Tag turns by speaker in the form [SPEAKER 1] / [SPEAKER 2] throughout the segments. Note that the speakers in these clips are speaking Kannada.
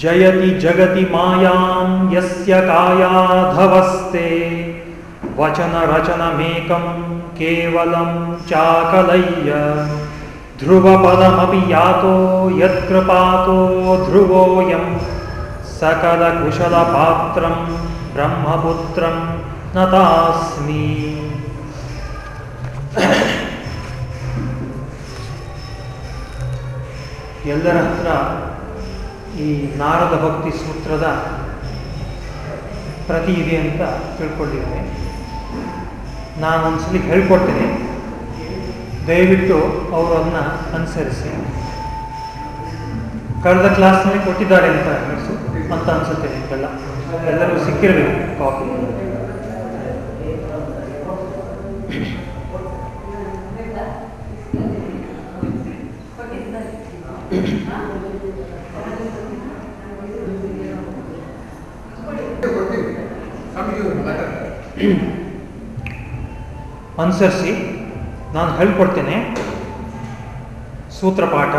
[SPEAKER 1] जयति जगति मायां यस्य कायाधवस्ते वचनरचनमेकं केवलं चाकलय्य ध्रुवपदमपि यातो यत्कृपातो ध्रुवोऽयं सकलकुशलपात्रं ब्रह्मपुत्रं नतास्मि ಎಲ್ಲರ ಹತ್ರ ಈ ನಾರದ ಭಕ್ತಿ ಸೂತ್ರದ ಪ್ರತಿ ಇದೆ ಅಂತ ತಿಳ್ಕೊಂಡಿದ್ದೇನೆ. ನಾನು ಒಂದ್ಸಲಿ ಹೇಳ್ಕೊಡ್ತೇನೆ. ದಯವಿಟ್ಟು ಅವರು ಅದನ್ನ ಅನುಸರಿಸಿ. ಕಳೆದ ಕ್ಲಾಸ್ನಲ್ಲಿ ಕೊಟ್ಟಿದ್ದಾರೆ ಅಂತ ಅನಿಸು ಅಂತ ಅನ್ಸುತ್ತೆ ನಿಮಗೆಲ್ಲ. ಎಲ್ಲರಿಗೂ ಸಿಕ್ಕಿರಬೇಕು ಕಾಪಿ ಅನುಸರಿಸಿ ನಾನು ಹೇಳ್ಕೊಡ್ತೇನೆ ಸೂತ್ರಪಾಠ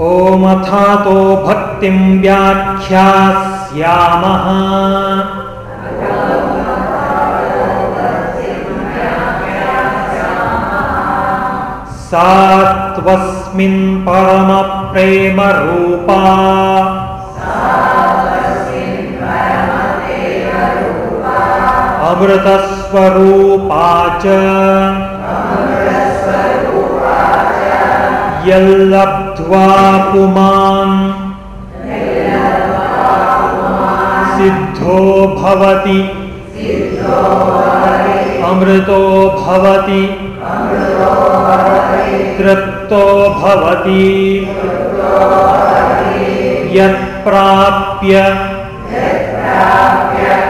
[SPEAKER 1] ಓಂ ಅಥಾತೋ ಭಕ್ತಿಂ ವ್ಯಾಖ್ಯಾಸ್ಯಾಮಃ ಸಾತ್ವಸ್ಮಿನ್ ಪರಮ ಪ್ರೇಮ ರೂಪಾ अमृतस्वरूपा च यल्लब्ध्वा पुमान्। सिद्धो भवति। अमृतो भवति। तृप्तो भवति। यत्प्राप्य।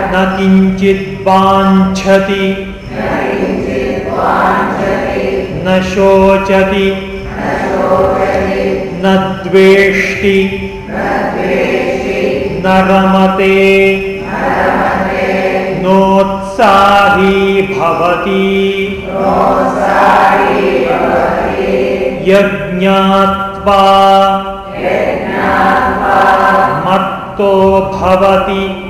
[SPEAKER 1] न किञ्चित् वाञ्छति न शोचति। न द्वेष्टि। न रमते। नोत्साही भवति। यज्ञात्वा मत्तो भवति।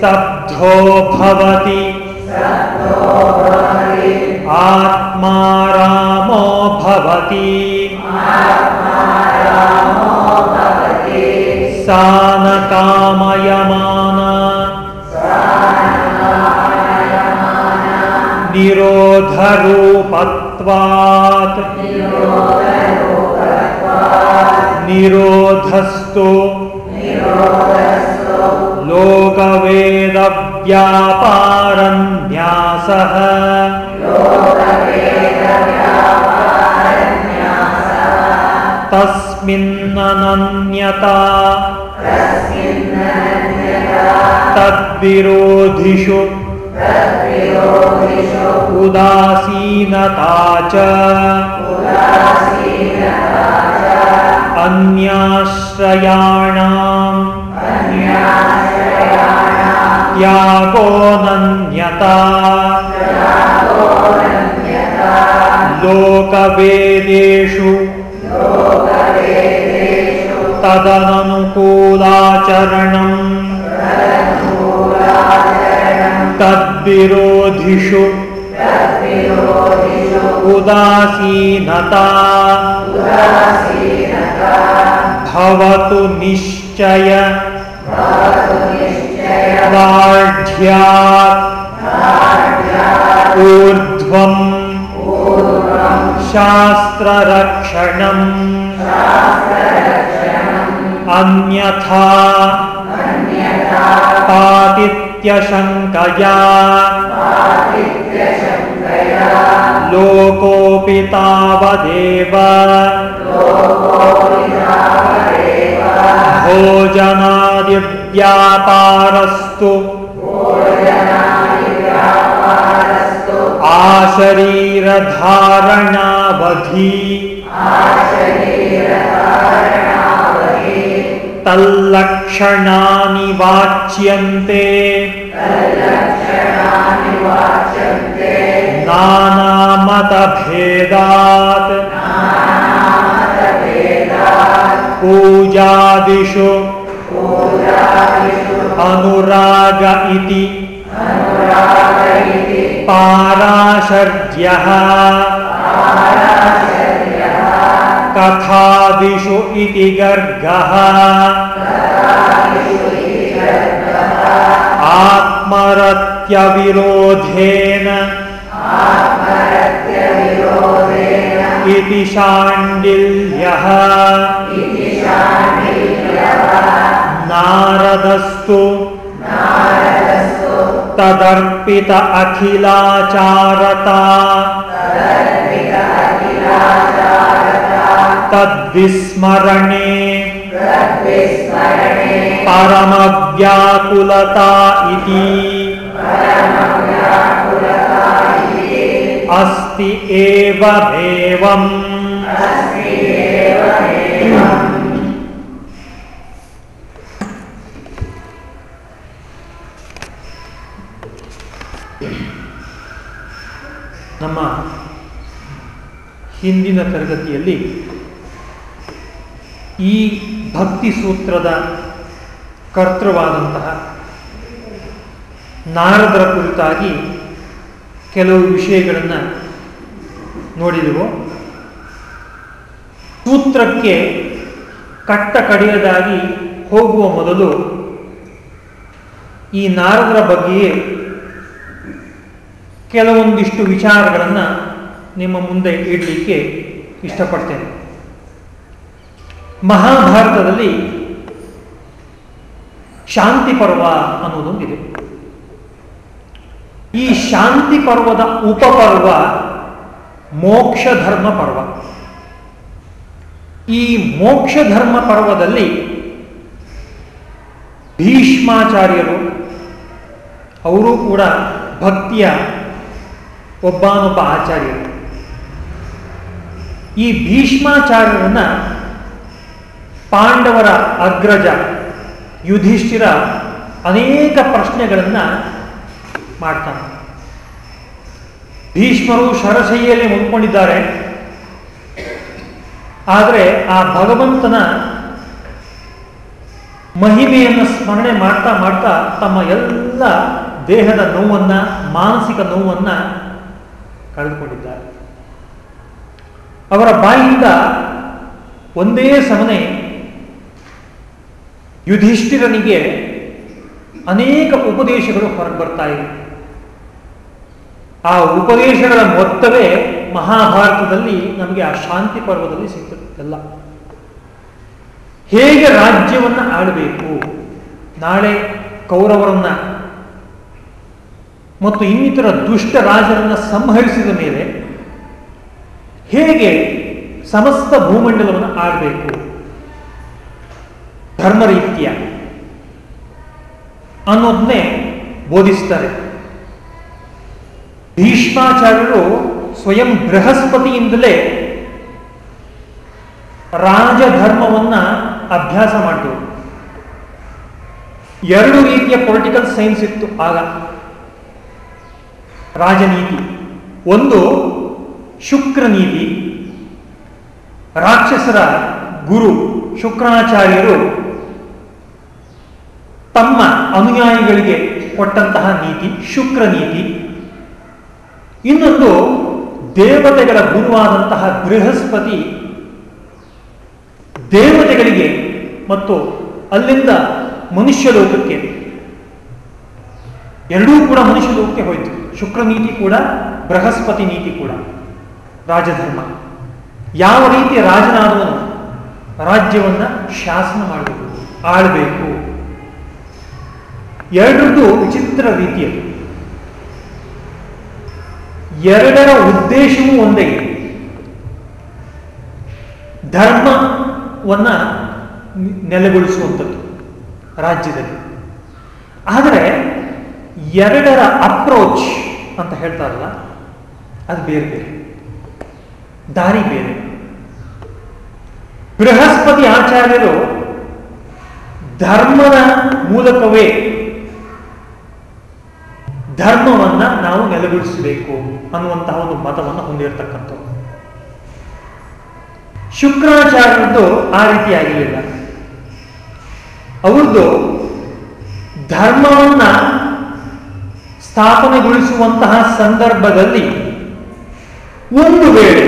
[SPEAKER 1] स्तब्धो भवति। आत्मा रामो भवति। सा न निरोधरूपत्वात्। निरोधस्तु। लोकवेदव्यापारन्यासः। तस्मिन्ननन्यता। तद्विरोधिषु। उदासीनता च। अन्याश्रयाणाम् त्यागोऽनन्यता लोकवेदेषु तदननुकूलाचरणम् तद्विरोधिषु उदासीनता। भवतु निश्चय दार्ढ्यात् ऊर्ध्वम्। शास्त्ररक्षणम्। अन्यथा। पातित्यशङ्कया लोकोऽपि तावदेव। भोजनादिव्यापारस्तु आशरीरधारणावधि। तल्लक्षणानि वाच्यन्ते नानामतभेदात्। पूजादिषु अनुराग इति पाराशर्यः कथादिषु इति गर्गः आत्मरत्यविरोधेन इति शाण्डिल्यः नारदस्तु। तदर्पित अखिलाचारता। तद्विस्मरणे। परमव्याकुलता इति। अस्ति एवमेवम् ನಮ್ಮ ಹಿಂದಿನ ತರಗತಿಯಲ್ಲಿ ಈ ಭಕ್ತಿ ಸೂತ್ರದ ಕರ್ತೃವಾದಂತಹ ನಾರದರ ಕುರಿತಾಗಿ ಕೆಲವು ವಿಷಯಗಳನ್ನು ನೋಡಿದೆವು. ಸೂತ್ರಕ್ಕೆ ಕಟ್ಟ ಕಡೆಯದಾಗಿ ಹೋಗುವ ಮೊದಲು ಈ ನಾರದರ ಬಗ್ಗೆಯೇ ಕೆಲವೊಂದಿಷ್ಟು ವಿಚಾರಗಳನ್ನು ನಿಮ್ಮ ಮುಂದೆ ಇಡಲಿಕ್ಕೆ ಇಷ್ಟಪಡ್ತೇನೆ. ಮಹಾಭಾರತದಲ್ಲಿ ಶಾಂತಿ ಪರ್ವ ಅನ್ನೋದೊಂದಿದೆ. ಈ ಶಾಂತಿ ಪರ್ವದ ಉಪಪರ್ವ ಮೋಕ್ಷ ಧರ್ಮ ಪರ್ವ. ಈ ಮೋಕ್ಷ ಧರ್ಮ ಪರ್ವದಲ್ಲಿ ಭೀಷ್ಮಾಚಾರ್ಯರು, ಅವರು ಕೂಡ ಭಕ್ತಿಯ ಒಬ್ಬನೊಬ್ಬ ಆಚಾರ್ಯರು ಈ ಭೀಷ್ಮಾಚಾರ್ಯರನ್ನ ಪಾಂಡವರ ಅಗ್ರಜ, ಯುಧಿಷ್ಠಿರ ಅನೇಕ ಪ್ರಶ್ನೆಗಳನ್ನು ಮಾಡ್ತಾನೆ. ಭೀಷ್ಮರು ಶರಶೈಯಲ್ಲಿ ಮುಂದ್ಕೊಂಡಿದ್ದಾರೆ ಆದರೆ ಆ ಭಗವಂತನ ಮಹಿಮೆಯನ್ನು ಸ್ಮರಣೆ ಮಾಡ್ತಾ ಮಾಡ್ತಾ ತಮ್ಮ ಎಲ್ಲ ದೇಹದ ನೋವನ್ನು, ಮಾನಸಿಕ ನೋವನ್ನ ಕಳೆದುಕೊಂಡಿದ್ದಾರೆ. ಅವರ ಬಾಯಿಂದ ಒಂದೇ ಸಮನೆ ಯುಧಿಷ್ಠಿರನಿಗೆ ಅನೇಕ ಉಪದೇಶಗಳು ಹೊರಗೆ ಬರ್ತಾ ಇವೆ. ಆ ಉಪದೇಶಗಳ ಮೊತ್ತವೇ ಮಹಾಭಾರತದಲ್ಲಿ ನಮಗೆ ಆ ಶಾಂತಿ ಪರ್ವದಲ್ಲಿ ಸಿಗ್ತದೆಲ್ಲ ಹೇಗೆ ರಾಜ್ಯವನ್ನ ಆಳಬೇಕು? ನಾಳೆ ಕೌರವರನ್ನ ಮತ್ತು ಇನ್ನಿತರ ದುಷ್ಟ ರಾಜರನ್ನು ಸಂಹರಿಸಿದ ಮೇಲೆ ಹೇಗೆ ಸಮಸ್ತ ಭೂಮಂಡಲವನ್ನು ಆಡಬೇಕು ಧರ್ಮ ರೀತಿಯ ಅನ್ನೋದನ್ನೇ ಬೋಧಿಸ್ತಾರೆ. ಭೀಷ್ಮಾಚಾರ್ಯರು ಸ್ವಯಂ ಬೃಹಸ್ಪತಿಯಿಂದಲೇ ರಾಜಧರ್ಮವನ್ನ ಅಭ್ಯಾಸ ಮಾಡಿದರು ಎರಡು ರೀತಿಯ ಪೊಲಿಟಿಕಲ್ ಸೈನ್ಸ್ ಇತ್ತು ಆಗ. ರಾಜನೀತಿ. ಒಂದು ಶುಕ್ರ ನೀತಿ. ರಾಕ್ಷಸರ ಗುರು ಶುಕ್ರಾಚಾರ್ಯರು ತಮ್ಮ ಅನುಯಾಯಿಗಳಿಗೆ ಕೊಟ್ಟಂತಹ ನೀತಿ, ಶುಕ್ರ ನೀತಿ. ಇನ್ನೊಂದು ದೇವತೆಗಳ ಗುರುವಾದಂತಹ ಬೃಹಸ್ಪತಿ ದೇವತೆಗಳಿಗೆ ಮತ್ತು ಅಲ್ಲಿಂದ ಮನುಷ್ಯ ಲೋಕಕ್ಕೆ ಎರಡೂ ಕೂಡ ಮನುಷ್ಯ ಲೋಕಕ್ಕೆ ಹೋಯಿತು. ಶುಕ್ರ ನೀತಿ ಕೂಡ, ಬೃಹಸ್ಪತಿ ನೀತಿ ಕೂಡ, ರಾಜಧರ್ಮ. ಯಾವ ರೀತಿ ರಾಜನಾದವನು ರಾಜ್ಯವನ್ನ ಶಾಸನ ಮಾಡಬೇಕು, ಆಳ್ಬೇಕು. ಎರಡರದ್ದು ವಿಚಿತ್ರ ರೀತಿಯಲ್ಲಿ. ಎರಡರ ಉದ್ದೇಶವೂ ಒಂದೇ. ಧರ್ಮವನ್ನ ನೆಲೆಗೊಳಿಸುವಂಥದ್ದು ರಾಜ್ಯದಲ್ಲಿ. ಆದರೆ ಎರಡರ ಅಪ್ರೋಚ್ ಅಂತ ಹೇಳ್ತಾರಲ್ಲ, ಅದು ಬೇರೆ ಬೇರೆ. ದಾರಿ ಬೇರೆ. ಬೃಹಸ್ಪತಿ ಆಚಾರ್ಯರು ಧರ್ಮದ ಮೂಲಕವೇ ಧರ್ಮವನ್ನ ನಾವು ನೆಲೆಗೊಳಿಸಬೇಕು ಅನ್ನುವಂತಹ ಒಂದು ಮತವನ್ನು ಹೊಂದಿರತಕ್ಕಂಥವ್ರು. ಶುಕ್ರಾಚಾರ್ಯರದ್ದು ಆ ರೀತಿ ಆಗಿರಲಿಲ್ಲ. ಅವ್ರದ್ದು ಧರ್ಮವನ್ನ ಸ್ಥಾಪನೆಗೊಳಿಸುವಂತಹ ಸಂದರ್ಭದಲ್ಲಿ ಒಂದು ವೇಳೆ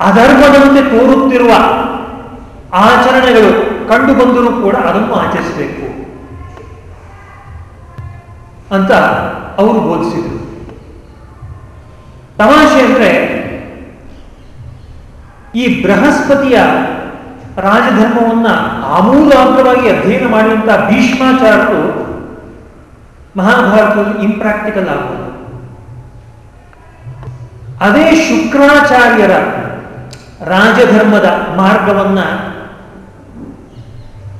[SPEAKER 1] ಅಧರ್ಮದಂತೆ ತೋರುತ್ತಿರುವ ಆಚರಣೆಗಳು ಕಂಡು ಬಂದರೂ ಕೂಡ ಅದನ್ನು ಆಚರಿಸಬೇಕು ಅಂತ ಅವರು ಬೋಧಿಸಿದರು. ತಮಾಷೆ ಅಂದರೆ ಈ ಬೃಹಸ್ಪತಿಯ ರಾಜಧರ್ಮವನ್ನು ಆಮೂಲಾಗ್ರವಾಗಿ ಅಧ್ಯಯನ ಮಾಡಿದಂತಹ ಭೀಷ್ಮಾಚಾರ್ಯರು ಮಹಾಭಾರತದಲ್ಲಿ ಇಂಪ್ರಾಕ್ಟಿಕಲ್ ಆಗುವುದು ಅದೇ ಶುಕ್ರಾಚಾರ್ಯರ ರಾಜಧರ್ಮದ ಮಾರ್ಗವನ್ನ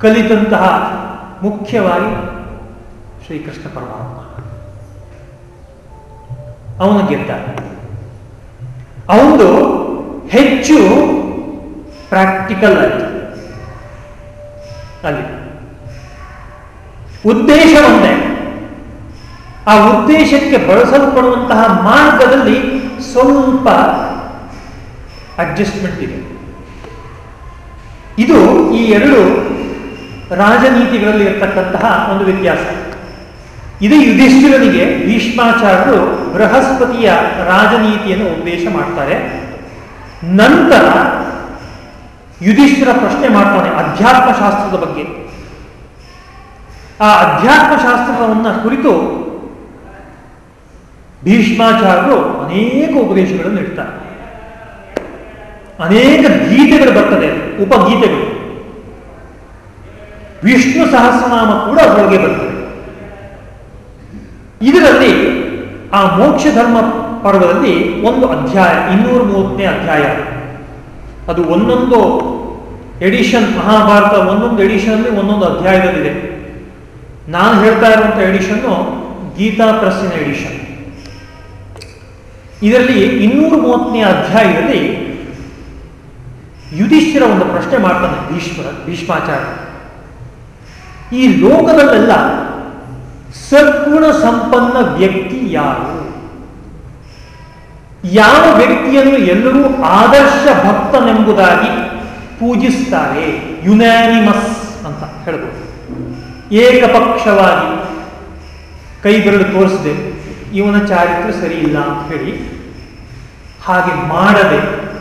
[SPEAKER 1] ಕಲಿತಂತಹ ಮುಖ್ಯವಾಗಿ ಶ್ರೀಕೃಷ್ಣ ಪರಮಾತ್ಮ. ಅವನು ಗೆದ್ದ. ಅವನು ಹೆಚ್ಚು ಪ್ರಾಕ್ಟಿಕಲ್ ಆಯಿತು ಅಲ್ಲಿ. ಉದ್ದೇಶ ಒಂದೇ. ಆ ಉದ್ದೇಶಕ್ಕೆ ಬಳಸಲ್ಪಡುವಂತಹ ಮಾರ್ಗದಲ್ಲಿ ಸ್ವಲ್ಪ ಅಡ್ಜಸ್ಟ್ಮೆಂಟ್ ಇದೆ. ಇದು ಈ ಎರಡು ರಾಜನೀತಿಗಳಲ್ಲಿ ಇರತಕ್ಕಂತಹ ಒಂದು ವ್ಯತ್ಯಾಸ. ಇದು ಯುಧಿಷ್ಠಿರನಿಗೆ ಭೀಷ್ಮಾಚಾರ್ಯರು ಬೃಹಸ್ಪತಿಯ ರಾಜನೀತಿಯನ್ನು ಉದ್ದೇಶ ಮಾಡ್ತಾರೆ. ನಂತರ ಯುಧಿಷ್ಠಿರ ಪ್ರಶ್ನೆ ಮಾಡ್ತಾನೆ ಅಧ್ಯಾತ್ಮಶಾಸ್ತ್ರದ ಬಗ್ಗೆ. ಆ ಅಧ್ಯಾತ್ಮಶಾಸ್ತ್ರವನ್ನು ಕುರಿತು ಭೀಷ್ಮಾಚಾರ್ಯರು ಅನೇಕ ಉಪದೇಶಗಳನ್ನು ಇಡ್ತಾರೆ ಅನೇಕ ಗೀತೆಗಳು ಬರ್ತದೆ, ಉಪಗೀತೆಗಳು. ವಿಷ್ಣು ಸಹಸ್ರನಾಮ ಕೂಡ ಅದರೊಳಗೆ ಬರ್ತದೆ. ಇದರಲ್ಲಿ ಆ ಮೋಕ್ಷ ಧರ್ಮ ಪರ್ವದಲ್ಲಿ ಒಂದು ಅಧ್ಯಾಯ, ಇನ್ನೂರ ಮೂವತ್ತನೇ ಅಧ್ಯಾಯ. ಅದು ಒಂದೊಂದು ಎಡಿಷನ್ ಮಹಾಭಾರತ ಒಂದೊಂದು ಎಡಿಷನ್ ಒಂದೊಂದು ಅಧ್ಯಾಯದಲ್ಲಿದೆ. ನಾನು ಹೇಳ್ತಾ ಇರುವಂತ ಎಡಿಷನ್ನು ಗೀತಾ ಪ್ರೆಸ್ಸಿನ ಎಡಿಷನ್ ಇದರಲ್ಲಿ ಇನ್ನೂರ ಮೂವತ್ತನೇ ಅಧ್ಯಾಯದಲ್ಲಿ ಯುಧಿಷ್ಠಿರ ಒಂದು ಪ್ರಶ್ನೆ ಮಾಡ್ತಾನೆ ಭೀಷ್ಮ ಭೀಷ್ಮಾಚಾರ್ಯ. ಈ ಲೋಕದಲ್ಲೆಲ್ಲ ಸದ್ಗುಣ ಸಂಪನ್ನ ವ್ಯಕ್ತಿ ಯಾರು? ಯಾವ ವ್ಯಕ್ತಿಯನ್ನು ಎಲ್ಲರೂ ಆದರ್ಶ ಭಕ್ತನೆಂಬುದಾಗಿ ಪೂಜಿಸ್ತಾರೆ? ಯುನಾನಿಮಸ್ ಅಂತ ಹೇಳ್ಬೋದು. ಏಕಪಕ್ಷವಾಗಿ ಕೈ ಬೆರಳು ತೋರಿಸದೆ. ಇವನ ಚಾರಿತ್ರ ಸರಿ ಇಲ್ಲ ಅಂತ ಹೇಳಿ ಹಾಗೆ ಮಾಡದೆ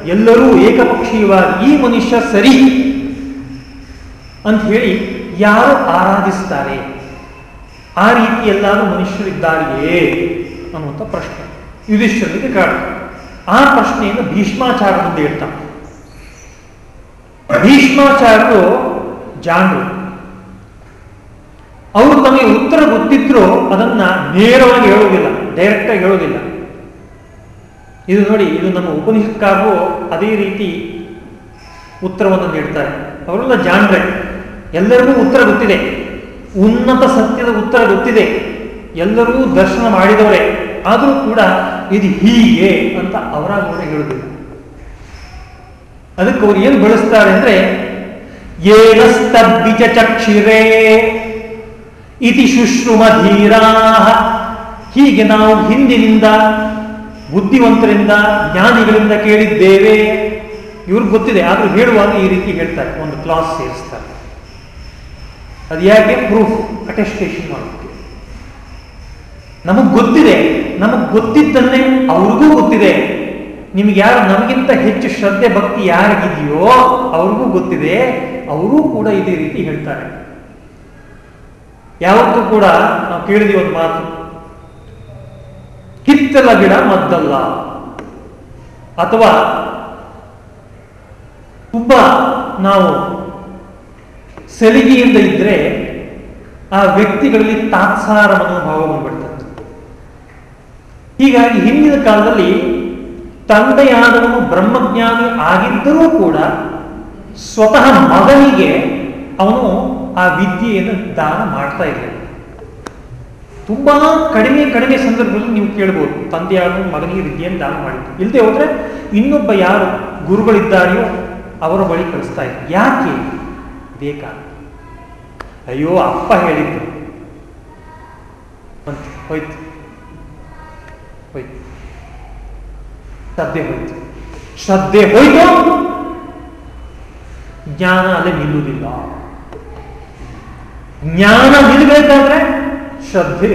[SPEAKER 1] ಎಲ್ಲರೂ ಏಕಪಕ್ಷೀಯವಾಗಿ ಈ ಮನುಷ್ಯ ಸರಿ ಅಂತ ಹೇಳಿ ಯಾರು ಆರಾಧಿಸ್ತಾರೆ? ಆ ರೀತಿ ಎಲ್ಲರೂ ಮನುಷ್ಯರಿದ್ದಾರೆಯೇ ಅನ್ನುವಂಥ ಪ್ರಶ್ನೆ. ಯುಧಿಷ್ಠರಿಗೆ ಕಾರಣ. ಆ ಪ್ರಶ್ನೆಯನ್ನು ಭೀಷ್ಮಾಚಾರ ಮುಂದೆ ಇಡ್ತಾನೆ ಭೀಷ್ಮಾಚಾರ್ಯರು ಜಾಣರು. ಅವರು ತಮಗೆ ಉತ್ತರ ಗೊತ್ತಿದ್ರು ಅದನ್ನ ನೇರವಾಗಿ ಹೇಳುವುದಿಲ್ಲ ಡೈರೆಕ್ಟ್ ಆಗಿ ಹೇಳುವುದಿಲ್ಲ. ಇದು ನೋಡಿ, ಇದು ನಮ್ಮ ಉಪನಿಷತ್ಕಾರರು ಅದೇ ರೀತಿ ಉತ್ತರವನ್ನು ನೀಡ್ತಾರೆ. ಅವರೆಲ್ಲ ಜಾಣ್ರೆ. ಎಲ್ಲರಿಗೂ ಉತ್ತರ ಗೊತ್ತಿದೆ. ಉನ್ನತ ಸತ್ಯದ ಉತ್ತರ ಗೊತ್ತಿದೆ. ಎಲ್ಲರೂ ದರ್ಶನ ಮಾಡಿದವರೇ. ಆದರೂ ಕೂಡ ಇದು ಹೀಗೆ ಅಂತ ಅವರಾಗ ಹೇಳುವುದಿಲ್ಲ. ಅದಕ್ಕೆ ಅವ್ರು ಏನು ಬಳಸ್ತಾರೆ ಅಂದ್ರೆ ಏನಸ್ತಬ್ಬಿಜ ಚಕ್ಷಿರೇ ಇತಿ ಶುಶ್ರುಮ ಧೀರಾ ಹೀಗೆ ನಾವು ಹಿಂದಿನಿಂದ ಬುದ್ಧಿವಂತರಿಂದ, ಜ್ಞಾನಿಗಳಿಂದ ಕೇಳಿದ್ದೇವೆ. ಇವ್ರಿಗೆ ಗೊತ್ತಿದೆ, ಆದರೂ ಹೇಳುವಾಗ ಈ ರೀತಿ ಹೇಳ್ತಾರೆ, ಒಂದು ಕ್ಲಾಸ್ ಸೇರಿಸ್ತಾರೆ. ಅದು ಯಾಕೆ? ಪ್ರೂಫ್ ಅಟೆಸ್ಟೇಷನ್ ಮಾಡೋಕ್ಕೆ ನಮಗ್ ಗೊತ್ತಿದೆ, ನಮಗ್ ಗೊತ್ತಿದ್ದನ್ನೇ ಅವ್ರಿಗೂ ಗೊತ್ತಿದೆ. ನಿಮ್ಗೆ ಯಾರು ನಮಗಿಂತ ಹೆಚ್ಚು ಶ್ರದ್ಧೆ, ಭಕ್ತಿ ಯಾರಿಗಿದೆಯೋ ಅವ್ರಿಗೂ ಗೊತ್ತಿದೆ. ಅವರೂ ಕೂಡ ಇದೇ ರೀತಿ ಹೇಳ್ತಾರೆ. ಯಾವತ್ತೂ ಕೂಡ ನಾವು ಕೇಳಿದ ಒಂದು ಮಾತು. ಕಿತ್ತಲ ಗಿಡ ಮದ್ದಲ್ಲ. ಅಥವಾ ತುಂಬ ನಾವು ಸಲಿಗೆಯಿಂದ ಇದ್ರೆ ಆ ವ್ಯಕ್ತಿಗಳಲ್ಲಿ ತಾತ್ಸಾರ ಮನೋಭಾವ ಬಂದ್ಬಿಡ್ತದೆ. ಹೀಗಾಗಿ ಹಿಂದಿನ ಕಾಲದಲ್ಲಿ ತಂದೆಯಾದವನು ಬ್ರಹ್ಮಜ್ಞಾನಿ ಆಗಿದ್ದರೂ ಕೂಡ ಸ್ವತಃ ಮಗನಿಗೆ ಅವನು ಆ ವಿದ್ಯೆಯನ್ನು ದಾನ ಮಾಡ್ತಾ ಇರಲಿಲ್ಲ ತುಂಬಾ ಕಡಿಮೆ ಕಡಿಮೆ ಸಂದರ್ಭದಲ್ಲಿ ನೀವು ಕೇಳ್ಬೋದು ತಂದೆಯಾರು ಮಗನಿಗೆ ವಿದ್ಯೆಯನ್ನು ದಾನ ಮಾಡಿದ್ದು ಇಲ್ಲದೆ ಹೋದ್ರೆ ಇನ್ನೊಬ್ಬ ಯಾರು ಗುರುಗಳಿದ್ದಾರೆಯೋ ಅವರ ಬಳಿ ಕಳಿಸ್ತಾ ಇದ್ರು. ಯಾಕೆ? ಬೇಕಾ ಅಯ್ಯೋ, ಅಪ್ಪ ಹೇಳಿದ್ದು. ಅಂತ ಹೋಯ್ತು. ಹೋಯ್ತು. ಶ್ರದ್ಧೆ ಹೋಯ್ತು. ಶ್ರದ್ಧೆ ಹೋಯ್ತು. ಜ್ಞಾನ ಅಲ್ಲೇ ನಿಲ್ಲುವುದಿಲ್ಲ. ಜ್ಞಾನ ನಿಲ್ಲಬೇಕಾದ್ರೆ ಶ್ರದ್ಧೆ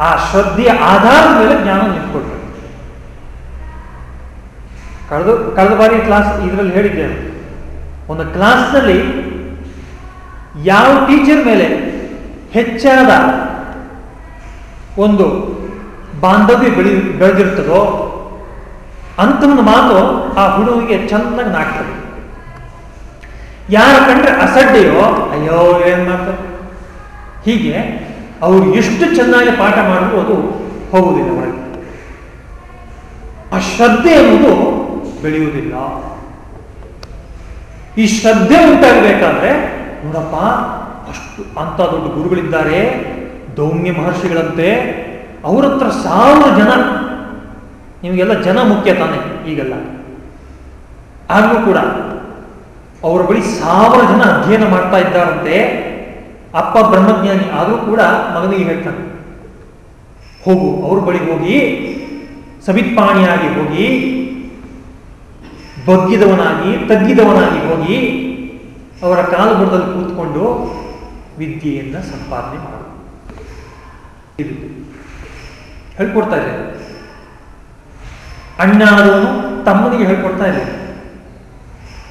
[SPEAKER 1] ಆ ಶ್ರದ್ಧೆಯ ಆಧಾರದ ಮೇಲೆ ಜ್ಞಾನ ನಿಂತ್ಕೊಳ್ಬೇಕು ಕಳೆದ ಕಳೆದ ಬಾರಿ ಕ್ಲಾಸ್ ಇದರಲ್ಲಿ ಹೇಳಿದ್ದೇನೆ ಒಂದು ಕ್ಲಾಸ್ನಲ್ಲಿ ಯಾವ ಟೀಚರ್ ಮೇಲೆ ಹೆಚ್ಚಾದ ಒಂದು ಬಾಂಧವ್ಯ ಬೆಳಿ, ಬೆಳೆದಿರ್ತದೋ, ಅಂತ ಒಂದು ಮಾತು ಆ ಹುಡುಗಿಗೆ ಚೆನ್ನಾಗಿ ನಾಟ್ತದೆ ಯಾರು ಕಂಡ್ರೆ ಅಸಡ್ಡೆಯೋ, ಅಯ್ಯೋ, ಏನ್ ಮಾಡ್ತಾರೆ? ಹೀಗೆ ಅವರು ಎಷ್ಟು ಚೆನ್ನಾಗಿ ಪಾಠ ಮಾಡಿದ್ರು ಅದು ಹೋಗುವುದಿಲ್ಲ ಒಳಗೆ ಆ ಶ್ರದ್ಧೆ ಎಂಬುದು ಬೆಳೆಯುವುದಿಲ್ಲ. ಈ ಶ್ರದ್ಧೆ ಉಂಟಾಗಬೇಕಾದ್ರೆ, ನೋಡಪ್ಪ, ಅಷ್ಟು ಅಂತ ದೊಡ್ಡ ಗುರುಗಳಿದ್ದಾರೆ, ದೌಮ್ಯ ಮಹರ್ಷಿಗಳಂತೆ, ಅವ್ರ ಹತ್ರ ಸಾವಿರ ಜನ. ನಿಮಗೆಲ್ಲ ಜನ ಮುಖ್ಯ ತಾನೆ ಈಗೆಲ್ಲ. ಆದರೂ ಕೂಡ ಅವರ ಬಳಿ ಸಾವಿರ ಜನ ಅಧ್ಯಯನ ಮಾಡ್ತಾ ಇದ್ದಾರಂತೆ, ಅಪ್ಪ ಬ್ರಹ್ಮಜ್ಞಾನಿ ಆದರೂ ಕೂಡ ಮಗನಿಗೆ ಹೇಳ್ತಾನೆ. ಹೋಗು, ಅವ್ರ ಬಳಿ ಹೋಗಿ, ಸವಿತ್ಪಾಣಿಯಾಗಿ ಹೋಗಿ, ಬಗ್ಗಿದವನಾಗಿ, ತಗ್ಗಿದವನಾಗಿ ಹೋಗಿ, ಅವರ ಕಾಲುಬುಡದಲ್ಲಿ ಕೂತ್ಕೊಂಡು ವಿದ್ಯೆಯನ್ನ ಸಂಪಾದನೆ ಮಾಡು. ಹೇಳ್ಕೊಡ್ತಾ ಇದೆ ಅಣ್ಣ ತಮ್ಮನಿಗೆ ಹೇಳ್ಕೊಡ್ತಾ ಇದೆ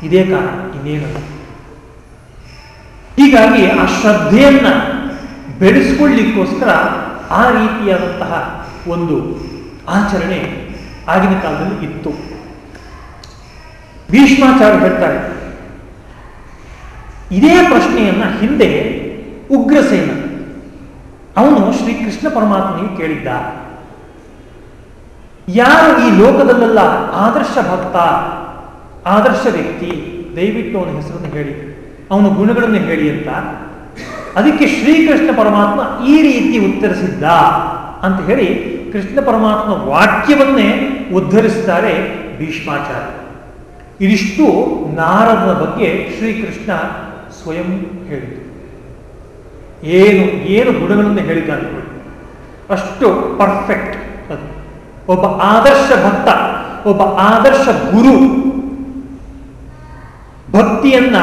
[SPEAKER 1] ಇದೇ ಕಾರಣ, ಇನ್ನೇನಲ್ಲ. ಹೀಗಾಗಿ ಆ ಶ್ರದ್ಧೆಯನ್ನ ಬೆಳೆಸ್ಕೊಳ್ಳಿಕ್ಕೋಸ್ಕರ ಆ ರೀತಿಯಾದಂತಹ ಒಂದು ಆಚರಣೆ ಆಗಿನ ಕಾಲದಲ್ಲಿ ಇತ್ತು. ಭೀಷ್ಮಾಚಾರ್ಯ ಹೇಳ್ತಾರೆ, ಇದೇ ಪ್ರಶ್ನೆಯನ್ನ ಹಿಂದೆ ಉಗ್ರಸೇನ, ಅವನು ಶ್ರೀಕೃಷ್ಣ ಪರಮಾತ್ಮನಿಗೆ ಕೇಳಿದ್ದ. ಯಾರು ಈ ಲೋಕದಲ್ಲೆಲ್ಲ ಆದರ್ಶ ಭಕ್ತ ಆದರ್ಶ ವ್ಯಕ್ತಿ, ದಯವಿಟ್ಟು ಅವನ ಹೆಸರನ್ನು ಹೇಳಿ, ಅವನ ಗುಣಗಳನ್ನು ಹೇಳಿ ಅಂತ. ಅದಕ್ಕೆ ಶ್ರೀಕೃಷ್ಣ ಪರಮಾತ್ಮ ಈ ರೀತಿ ಉತ್ತರಿಸಿದ್ದ ಅಂತ ಹೇಳಿ ಕೃಷ್ಣ ಪರಮಾತ್ಮ ವಾಕ್ಯವನ್ನೇ ಉದ್ಧರಿಸ್ತಾರೆ ಭೀಷ್ಮಾಚಾರ್ಯ. ಇದಿಷ್ಟು ನಾರದನ ಬಗ್ಗೆ ಶ್ರೀಕೃಷ್ಣ ಸ್ವಯಂ ಹೇಳಿದರು ಏನು ಏನು ಗುಣಗಳನ್ನು ಹೇಳಿದ್ದಾನೆ ಅಷ್ಟು ಪರ್ಫೆಕ್ಟ್ ಅದು. ಒಬ್ಬ ಆದರ್ಶ ಭಕ್ತ, ಒಬ್ಬ ಆದರ್ಶ ಗುರು ಭಕ್ತಿಯನ್ನ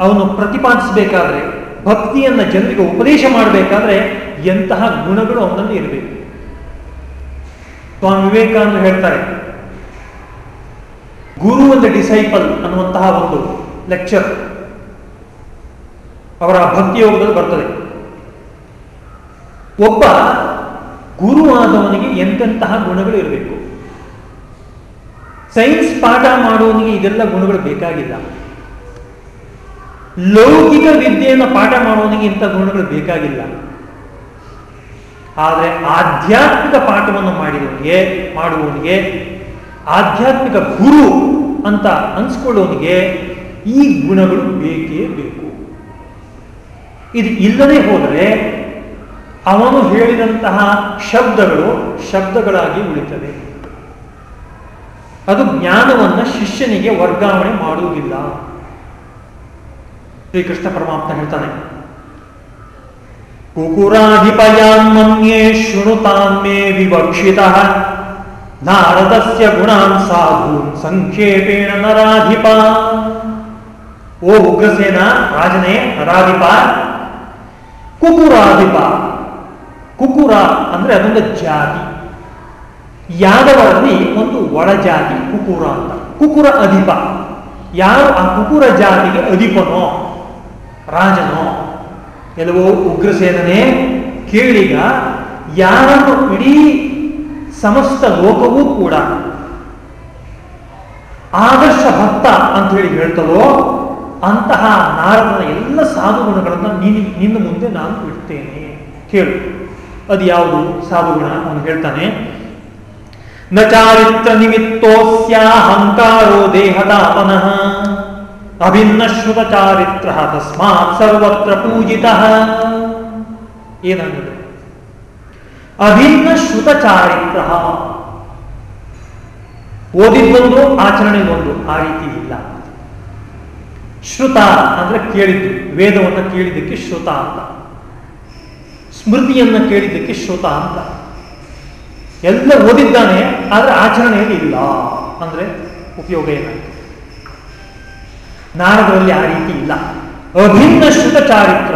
[SPEAKER 1] ಅವನು ಪ್ರತಿಪಾದಿಸಬೇಕಾದ್ರೆ, ಭಕ್ತಿಯನ್ನ ಜನರಿಗೆ ಉಪದೇಶ ಮಾಡಬೇಕಾದ್ರೆ ಎಂತಹ ಗುಣಗಳು ಅವನಲ್ಲಿ ಇರಬೇಕು. ಸ್ವಾಮಿ ವಿವೇಕಾನಂದ ಹೇಳ್ತಾರೆ, ಗುರು ಅಂದ ಡಿಸೈಪಲ್ ಅನ್ನುವಂತಹ ಒಂದು ಲೆಕ್ಚರ್ ಅವರ ಭಕ್ತಿ ಯೋಗದಲ್ಲಿ ಬರ್ತದೆ. ಒಬ್ಬ ಗುರು ಆದವನಿಗೆ ಎಂತೆಂತಹ ಗುಣಗಳು ಇರಬೇಕು? ಸೈನ್ಸ್ ಪಾಠ ಮಾಡುವವನಿಗೆ ಇದೆಲ್ಲ ಗುಣಗಳು ಬೇಕಾಗಿಲ್ಲ. ಲೌಕಿಕ ವಿದ್ಯೆಯನ್ನು ಪಾಠ ಮಾಡುವವನಿಗೆ ಇಂಥ ಗುಣಗಳು ಬೇಕಾಗಿಲ್ಲ. ಆದರೆ ಆಧ್ಯಾತ್ಮಿಕ ಪಾಠವನ್ನು ಮಾಡಿದವನಿಗೆ, ಮಾಡುವವನಿಗೆ, ಆಧ್ಯಾತ್ಮಿಕ ಗುರು ಅಂತ ಅನ್ಸ್ಕೊಳ್ಳೋನಿಗೆ ಈ ಗುಣಗಳು ಬೇಕೇ ಬೇಕು. ಇದು ಇಲ್ಲದೆ ಹೋದರೆ ಅವನು ಹೇಳಿದಂತಹ ಶಬ್ದಗಳು ಶಬ್ದಗಳಾಗಿ ಉಳಿತವೆ. ಅದು ಜ್ಞಾನವನ್ನು ಶಿಷ್ಯನಿಗೆ ವರ್ಗಾವಣೆ ಮಾಡುವುದಿಲ್ಲ. ಶ್ರೀಕೃಷ್ಣ ಪರಮಾತ್ಮ ಹೇಳ್ತಾನೆ ಕುಕುರಾಧಿಪಯಾನ್ಮನ್ಯೇ ಶೃಣುತಾನ್ಮೇ ವಿವಕ್ಷಿತ, ನಾರದಸ್ಯ ಗುಣಾನ್ ಸಾಧು ಸಂಕ್ಷೇಪೇಣ ನರಾಧಿಪ. ಓ ಉಗ್ರಸೇನ, ರಾಜನೇ, ನರಾಧಿಪ, ಕುಕುರಾಧಿಪ. ಕುಕುರ ಅಂದ್ರೆ ಅದೊಂದು ಜಾತಿ. ಯಾದವರಲ್ಲಿ ಒಂದು ಒಳ ಜಾತಿ ಕುಕುರ ಅಂತ. ಕುಕುರ ಅಧಿಪ. ಯಾರು ಆ ಕುಕುರ ಜಾತಿಗೆ ಅಧಿಪನೋ ರಾಜನೋ ಎಲ್ಲವೋ ಉಗ್ರಸೇನನೇ ಕೇಳಿಗ, ಯಾರನ್ನು ಇಡೀ ಸಮಸ್ತ ಲೋಕವೂ ಕೂಡ ಆದರ್ಶ ಭಕ್ತ ಅಂತ ಹೇಳಿ ಹೇಳ್ತವೋ ಅಂತಹ ನಾರದನ ಎಲ್ಲ ಸಾಧುಗುಣಗಳನ್ನು ನೀನು ನಿನ್ನ ಮುಂದೆ ನಾನು ಇಡ್ತೇನೆ. ಕೇಳು. ಅದು ಯಾವುದು ಸಾಧುಗುಣ ಅವನು ಹೇಳ್ತಾನೆ? ನ ಚಾರಿತ್ರ ನಿಮಿತ್ತೋಸ್ಯಾಹಂಕಾರೋ ದೇಹದಾಪನಃ. ಅಭಿನ್ನ ಶ್ರುತ ಚಾರಿತ್ರ ತಸ್ಮಾತ್ ಸರ್ವತ್ರ ಪೂಜಿತ. ಏನಾಗಿದೆ ಅಭಿನ್ನ ಶ್ರುತ ಚಾರಿತ್ರ ಓದಿದ್ದೊಂದು ಆಚರಣೆ ಒಂದು ಆ ರೀತಿ ಇಲ್ಲ. ಶ್ರುತ ಅಂದ್ರೆ ಕೇಳಿದ್ದು, ವೇದವನ್ನು ಕೇಳಿದ್ದಕ್ಕೆ ಶ್ರುತ ಅಂತ. ಸ್ಮೃತಿಯನ್ನು ಕೇಳಿದ್ದಕ್ಕೆ ಶ್ರುತ ಅಂತ. ಎಲ್ಲ ಓದಿದ್ದಾನೆ, ಆದರೆ ಆಚರಣೆಯಲ್ಲಿ ಇಲ್ಲ. ಅಂದ್ರೆ ಉಪಯೋಗ ಏನಾಯ್ತು ನಾರದರಲ್ಲಿ ಆ ರೀತಿ ಇಲ್ಲ. ಅಭಿನ್ನ ಶ್ರುತ ಚಾರಿತ್ರ.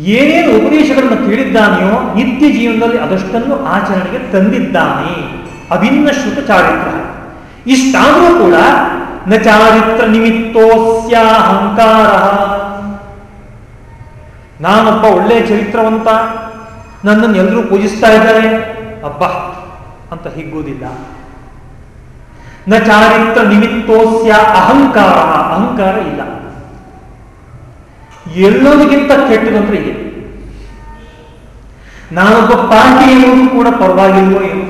[SPEAKER 1] ಏನೇನು ಉಪದೇಶಗಳನ್ನು ಕೇಳಿದ್ದಾನೆಯೋ ನಿತ್ಯ ಜೀವನದಲ್ಲಿ ಅದಷ್ಟನ್ನು ಆಚರಣೆಗೆ ತಂದಿದ್ದಾನೆ. ಅಭಿನ್ನ ಶ್ರುತ ಚಾರಿತ್ರ. ಇಷ್ಟಾದರೂ ಕೂಡ ನ ಚಾರಿತ್ರ ನಿಮಿತ್ತೋಸ್ಯ ಅಹಂಕಾರ. ನಾನೊಬ್ಬ ಒಳ್ಳೆಯ ಚರಿತ್ರವಂತ, ನನ್ನನ್ನು ಎಲ್ಲರೂ ಪೂಜಿಸ್ತಾ ಇದ್ದಾರೆ. ಅಬ್ಬ, ಅಂತ ಹಿಗ್ಗುವುದಿಲ್ಲ. ನ ಚಾರಿತ್ರ ನಿಮಿತ್ತೋಸ್ಯ ಅಹಂಕಾರ. ಅಹಂಕಾರ ಇಲ್ಲ. ಎಲ್ಲರಿಗಿಂತ ಕೆಟ್ಟದಂದ್ರೆ ಇದೆ ನಾನೊಬ್ಬ ಪಾರ್ಟಿ ಕೂಡ ಪರವಾಗಿಲ್ವೋ ಏನು?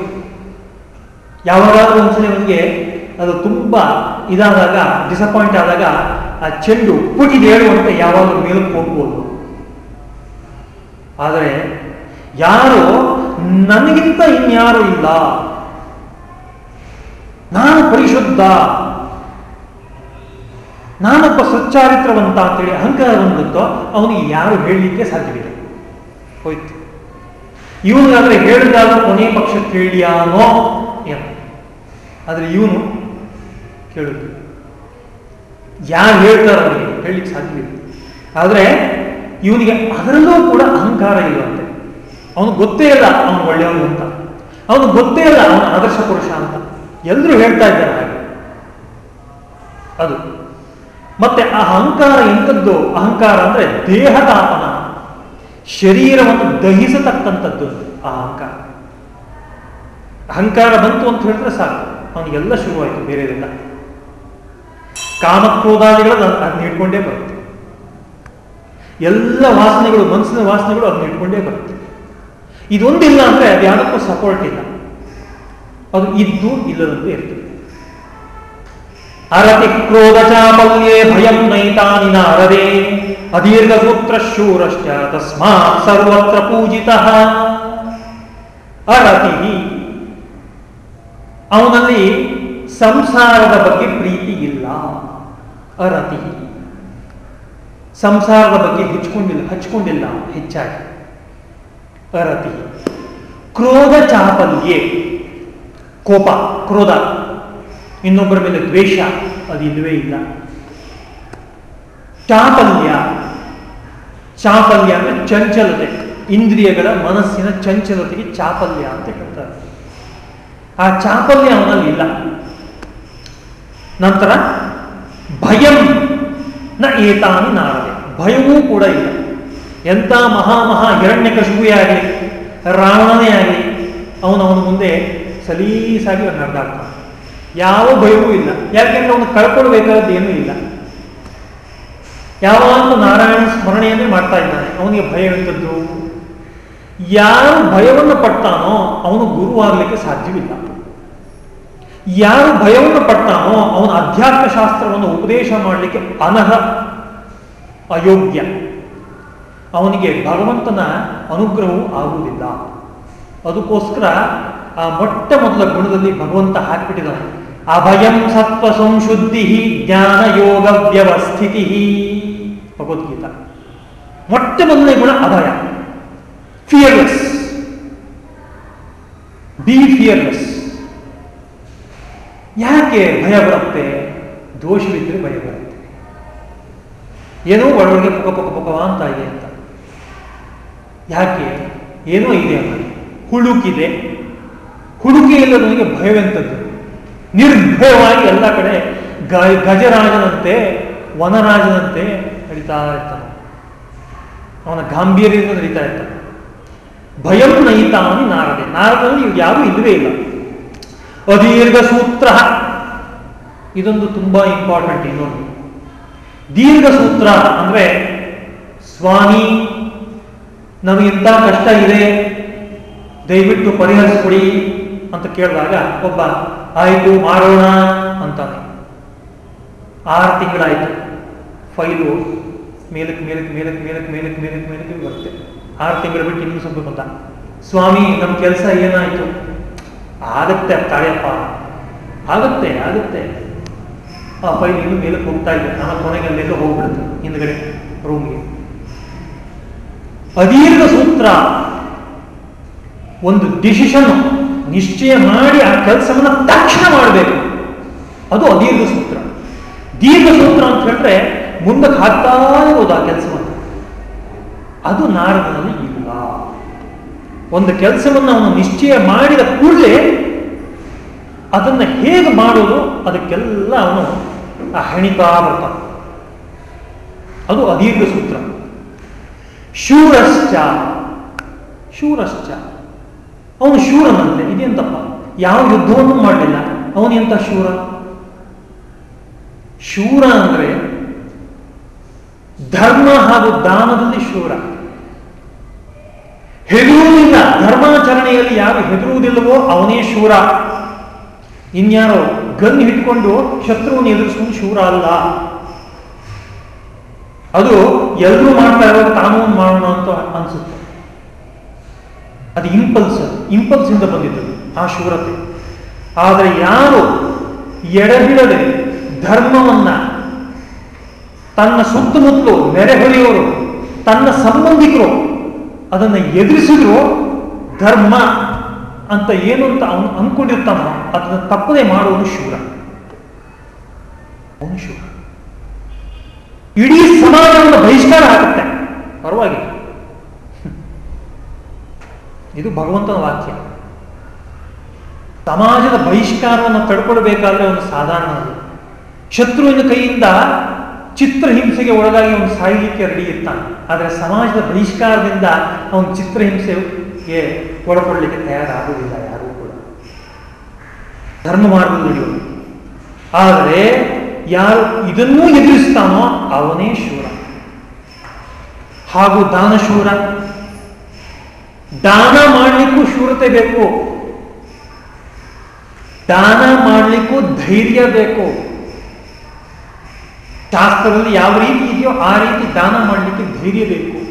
[SPEAKER 1] ಯಾವಾಗಾದ್ರೂ ಒಂದ್ಸಲ ಅವನಿಗೆ ಅದು ತುಂಬಾ ಇದಾದಾಗ ಡಿಸಪಾಯಿಂಟ್ ಆದಾಗ ಆ ಚೆಂಡು ಪುಟಿಗೆ ಹೇಳುವಂತೆ ಯಾವಾಗಲೂ ಮೇಲಕ್ಕೆ ಹೋಗ್ಬೋದು. ಆದರೆ ಯಾರು, ನನಗಿಂತ ಇನ್ಯಾರು ಇಲ್ಲ. ನಾನು ಪರಿಶುದ್ಧ. ನಾನೊಬ್ಬ ಸಚ್ಚಾರಿತ್ರವಂತ ಅಂತೇಳಿ ಅಹಂಕಾರ ಬಂದಿತ್ತೋ ಅವನಿಗೆ ಯಾರು ಹೇಳಲಿಕ್ಕೆ ಸಾಧ್ಯವಿಲ್ಲ. ಹೋಯ್ತು. ಇವನಿಗಾದ್ರೆ ಹೇಳಿದಾಗ ಕೊನೆಯ ಪಕ್ಷ ಕೇಳಿಯಾನೋ ಏನು. ಆದರೆ ಇವನು ಕೇಳುದು. ಯಾರು ಹೇಳ್ತಾರ ಅವನಿಗೆ ಹೇಳಲಿಕ್ಕೆ ಸಾಧ್ಯವಿಲ್ಲ. ಆದರೆ ಇವನಿಗೆ ಅದರಲ್ಲೂ ಕೂಡ ಅಹಂಕಾರ ಇರುವಂತೆ. ಅವನು ಗೊತ್ತೇ ಇಲ್ಲ ಅವನು ಒಳ್ಳೆಯವನು ಅಂತ. ಅವನು ಗೊತ್ತೇ ಇಲ್ಲ ಅವನ ಆದರ್ಶ ಪುರುಷ ಅಂತ. ಎಲ್ಲರೂ ಹೇಳ್ತಾ ಇದ್ದಾರೆ ಹಾಗೆ. ಅದು. ಮತ್ತೆ ಆ ಅಹಂಕಾರ ಎಂಥದ್ದು ಅಹಂಕಾರ ಅಂದರೆ ದೇಹತಾಪನ ಶರೀರವನ್ನು ದಹಿಸತಕ್ಕಂಥದ್ದು ಆ ಅಹಂಕಾರ. ಅಹಂಕಾರ ಬಂತು ಅಂತ ಹೇಳಿದ್ರೆ ಸಾಕು. ಅವನಿಗೆಲ್ಲ ಶುರುವಾಯಿತು ಬೇರೆದಿಲ್ಲ. ಕಾಮಕ್ರೋಧಾದಿಗಳು ಅದನ್ನ ಇಟ್ಕೊಂಡೇ ಬರುತ್ತೆ. ಎಲ್ಲ ವಾಸನೆಗಳು, ಮನಸ್ಸಿನ ವಾಸನೆಗಳು ಅದನ್ನ ಇಟ್ಕೊಂಡೇ ಬರುತ್ತೆ. ಇದೊಂದಿಲ್ಲ ಅಂದರೆ ಅದು ಯಾವುದಕ್ಕೂ ಸಪೋರ್ಟ್ ಇಲ್ಲ. ಅದು ಇದ್ದು ಇಲ್ಲದಂತೆ ಇರ್ತದೆ ಅರತಿ ಕ್ರೋಧ ಚಾಪಲ್ಯೇ ಭಯಂ ನೈತಾನಿ ನಾರದೆ ಅದೀರ್ಘ ಸೂತ್ರ ಶೂರಶ್ಚ ತಸ್ಮಾತ್ ಸರ್ವತ್ರ ಪೂಜಿತ ಅರತಿ ಅವನಲ್ಲಿ ಸಂಸಾರದ ಬಗ್ಗೆ ಪ್ರೀತಿ ಇಲ್ಲ ಅರತಿ ಸಂಸಾರದ ಬಗ್ಗೆ ಹಚ್ಕೊಂಡಿಲ್ಲ ಹಚ್ಕೊಂಡಿಲ್ಲ ಹೆಚ್ಚಾಗಿ ಅರತಿ ಕ್ರೋಧ ಚಾಪಲ್ಯೆ ಕೋಪ, ಕ್ರೋಧ. ಇನ್ನೊಬ್ಬರ ಮೇಲೆ ದ್ವೇಷ, ಅದು ಇಲ್ಲವೇ ಇಲ್ಲ. ಚಾಪಲ್ಯ ಚಾಪಲ್ಯ ಅಂದ್ರೆ ಚಂಚಲತೆ. ಇಂದ್ರಿಯಗಳ ಮನಸ್ಸಿನ ಚಂಚಲತೆಗೆ ಚಾಪಲ್ಯ ಅಂತ ಹೇಳ್ತಾರೆ. ಆ ಚಾಪಲ್ಯ ಅವನಲ್ಲಿ ಇಲ್ಲ. ನಂತರ ಭಯಂ. ನ ಏತಾನಿ ನಾರದೆ. ಭಯವೂ ಕೂಡ ಇಲ್ಲ. ಎಂಥ ಮಹಾ ಮಹಾ ಹಿರಣ್ಯ ಕಶುವೇ ಆಗಲಿ, ರಾವಣನೇ ಆಗಲಿ, ಅವನವನ ಮುಂದೆ ಸಲೀಸಾಗಿ ನಡೆದಾಡ್ತಾನೆ ಯಾವ ಭಯವೂ ಇಲ್ಲ. ಯಾಕೆಂದ್ರೆ ಅವನು ಕಳ್ಕೊಳ್ಬೇಕಾದ್ದು ಏನೂ ಇಲ್ಲ. ಯಾವಾಗಲೂ ನಾರಾಯಣ ಸ್ಮರಣೆಯನ್ನೇ ಮಾಡ್ತಾ ಇದ್ದಾನೆ. ಅವನಿಗೆ ಭಯ ಎಂಥದ್ದು ಯಾರು ಭಯವನ್ನು ಪಡ್ತಾನೋ ಅವನು ಗುರುವಾಗಲಿಕ್ಕೆ ಸಾಧ್ಯವಿಲ್ಲ. ಯಾರು ಭಯವನ್ನು ಪಡ್ತಾನೋ ಅವನ ಅಧ್ಯಾತ್ಮ ಶಾಸ್ತ್ರವನ್ನು ಉಪದೇಶ ಮಾಡಲಿಕ್ಕೆ ಅನಹ ಅಯೋಗ್ಯ. ಅವನಿಗೆ ಭಗವಂತನ ಅನುಗ್ರಹವು ಆಗುವುದಿಲ್ಲ. ಅದಕ್ಕೋಸ್ಕರ ಆ ಮೊಟ್ಟ ಮೊದಲ ಗುಣದಲ್ಲಿ ಭಗವಂತ ಹಾಕಿಬಿಟ್ಟಿದ್ದಾನೆ. ಅಭಯಂ ಸತ್ವ ಸಂಶುದ್ಧಿ ಜ್ಞಾನ ಯೋಗ ವ್ಯವಸ್ಥಿತಿ ಭಗವದ್ಗೀತಾ. ಮೊಟ್ಟ ಮೊದಲನೇ ಗುಣ ಅಭಯ. ಫಿಯರ್ಲೆಸ್ ಬಿ ಫಿಯರ್ಲೆಸ್ ಯಾಕೆ ಭಯ ಬರುತ್ತೆ? ದೋಷವಿದ್ದರೆ ಭಯ ಬರುತ್ತೆ. ಏನೋ ಒಳಗೆ ಪುಕ ಪುಕ ಪುಕವ ಅಂತ ಇದೆ ಅಂತ. ಯಾಕೆ? ಏನೋ ಇದೆ ಅಂತ. ಹುಡುಕಿದೆ ಹುಡುಕಿ ನನಗೆ ಭಯವೆಂಥದ್ದು. ನಿರ್ಭಯವಾಗಿ ಎಲ್ಲ ಕಡೆ ಗ, ಗಜರಾಜನಂತೆ, ವನರಾಜನಂತೆ ನಡೀತಾ ಇರ್ತಾನೆ. ಅವನ ಗಾಂಭೀರ್ಯದಿಂದ ನಡೀತಾ ಇರ್ತಾನೆ. ಭಯಂ ನಯಿತಾನಿ ನಾರದೆ. ನಾರದಲ್ಲಿ ಯಾರು ಇಲ್ಲವೇ ಇಲ್ಲ. ಅದೀರ್ಘ ಸೂತ್ರ ಇದೊಂದು ತುಂಬಾ ಇಂಪಾರ್ಟೆಂಟ್ ಇನ್ನೊಂದು. ದೀರ್ಘ ಸೂತ್ರ ಅಂದ್ರೆ ಸ್ವಾಮಿ, ನಮಗಿಂತ ಕಷ್ಟ ಇದೆ. ದಯವಿಟ್ಟು ಪರಿಹರಿಸ್ಕೊಡಿ. ಅಂತ ಕೇಳಿದಾಗ ಒಬ್ಬ, ಆಯಿತು ಮಾಡೋಣ ಅಂತಾನೆ. ಆರು ತಿಂಗಳಾಯಿತು. ಫೈಲು ಮೇಲಕ್ಕೆ ಮೇಲಕ್ಕೆ ಮೇಲಕ್ಕೆ ಮೇಲಕ್ಕೆ ಮೇಲಕ್ಕೆ ಮೇಲಕ್ಕೆ ಮೇಲಕ್ಕೆ ಬರುತ್ತೆ. ಆರು ತಿಂಗಳು ಬಿಟ್ಟು ಇನ್ನೂ ಸ್ವಲ್ಪ ಬಂದ. ಸ್ವಾಮಿ, ನಮ್ಮ ಕೆಲಸ ಏನಾಯಿತು? ಆಗತ್ತೆ, ತಾಳೆಯಪ್ಪ. ಆಗುತ್ತೆ ಆಗುತ್ತೆ. ಆ ಫೈಲ್ ಇನ್ನು ಮೇಲಕ್ಕೆ ಹೋಗ್ತಾ ಇದೆ. ನಾನು ಕೊನೆಗೆ ಅಲ್ಲೆಲ್ಲ ಹೋಗ್ಬಿಡುತ್ತೆ ಹಿಂದ್ಗಡೆ ರೂಮ್ಗೆ. ಅದೀರ್ಘ ಸೂತ್ರ. ಒಂದು ಡಿಸಿಷನ್. ನಿಶ್ಚಯ ಮಾಡಿ ಆ ಕೆಲಸವನ್ನು ತಕ್ಷಣ ಮಾಡಬೇಕು. ಅದು ಅದೀರ್ಘ ಸೂತ್ರ. ದೀರ್ಘ ಸೂತ್ರ ಅಂತ ಹೇಳಿದ್ರೆ ಮುಂದಕ್ಕೆ ಹಾಕ್ತಾ ಇರೋದು ಆ ಕೆಲಸವನ್ನು. ಅದು ನಾರದನಲ್ಲಿ ಇಲ್ಲ. ಒಂದು ಕೆಲಸವನ್ನು ಅವನು ನಿಶ್ಚಯ ಮಾಡಿದ ಕೂಡಲೇ ಅದನ್ನು ಹೇಗೆ ಮಾಡೋದು ಅದಕ್ಕೆಲ್ಲ ಅವನು ಆ ಹೆಣಿತಾ ಬರ್ತಾನೆ ಅದು ಅದೀರ್ಘ ಸೂತ್ರ. ಶೂರಶ್ಚ. ಶೂರಶ್ಚ. ಅವನು ಶೂರನಂತೆ ಇದೆಂತಪ್ಪ? ಯಾವ ಯುದ್ಧವನ್ನು ಮಾಡಲಿಲ್ಲ. ಅವನು ಎಂತ ಶೂರ? ಶೂರ ಅಂದ್ರೆ ಧರ್ಮ ಹಾಗೂ ದಾನದಲ್ಲಿ ಶೂರ. ಹೆದರುವುದಿಲ್ಲ. ಧರ್ಮಾಚರಣೆಯಲ್ಲಿ ಯಾರು ಹೆದರುವುದಿಲ್ಲವೋ ಅವನೇ ಶೂರ. ಇನ್ಯಾರೋ ಗನ್ ಹಿಡ್ಕೊಂಡು ಶತ್ರುವನ್ನು ಎದುರಿಸುವುದು ಶೂರ ಅಲ್ಲ. ಅದು ಎಲ್ಲರೂ ಮಾಡ್ತಾ ಇರೋ ಕಾನೂನು ಮಾಡೋಣ ಅಂತ ಅನ್ಸುತ್ತೆ. ಅದು ಇಂಪಲ್ಸ್ ಇಂಪಲ್ಸ್ ಇಂದ ಬಂದಿದ್ದು ಆ ಶೂರತೆ ಆದರೆ ಯಾರು ಎಡಬಿಡದೆ ಧರ್ಮವನ್ನ ತನ್ನ ಸುತ್ತಮುತ್ತಲು ನೆರೆಹೊರೆಯವರು, ತನ್ನ ಸಂಬಂಧಿಕರು ಅದನ್ನು ಎದುರಿಸಿದ್ರು ಧರ್ಮ ಅಂತ ಏನು ಅಂತ ಅವನು ಅಂದ್ಕೊಂಡಿರ್ತಾನೋ ಅದನ್ನು ತಪ್ಪದೆ ಮಾಡುವುದು ಶೂರ ಅವನು ಶೂರ ಇಡೀ ಸಮಾಜವನ್ನು ಬಹಿಷ್ಕಾರ ಆಗುತ್ತೆ ಪರವಾಗಿಲ್ಲ. ಇದು ಭಗವಂತನ ವಾಕ್ಯ. ಸಮಾಜದ ಬಹಿಷ್ಕಾರವನ್ನು ತಡ್ಕೊಳ್ಬೇಕಾದ್ರೆ ಒಂದು ಸಾಧಾರಣ ಅದು ಶತ್ರುವಿನ ಕೈಯಿಂದ ಚಿತ್ರಹಿಂಸೆಗೆ ಒಳಗಾಗಿ ಅವನು ಸಾಯಲಿಕ್ಕೆ ರೆಡಿ ಇರ್ತಾನೆ. ಆದರೆ ಸಮಾಜದ ಬಹಿಷ್ಕಾರದಿಂದ ಅವನು ಚಿತ್ರಹಿಂಸೆಗೆ ಒಳಪಡಲಿಕ್ಕೆ ತಯಾರಾಗುವುದಿಲ್ಲ ಯಾರೂ ಕೂಡ. ಧರ್ಮ ಮಾರ್ಗದಲ್ಲಿ ಆದರೆ ಯಾರು ಇದನ್ನೂ ಎದುರಿಸ್ತಾನೋ ಅವನೇ ಶೂರ. ಹಾಗೂ ದಾನಶೂರ. ದಾನ ಮಾಡಲಿಕ್ಕೂ ಶೂರತೆ ಬೇಕು. ದಾನ ಮಾಡಲಿಕ್ಕೂ ಧೈರ್ಯ ಬೇಕು. ಶಾಸ್ತ್ರದಲ್ಲಿ ಯಾವ ರೀತಿ ಇದೆಯೋ ಆ ರೀತಿ ದಾನ ಮಾಡಲಿಕ್ಕೆ ಧೈರ್ಯ ಬೇಕು.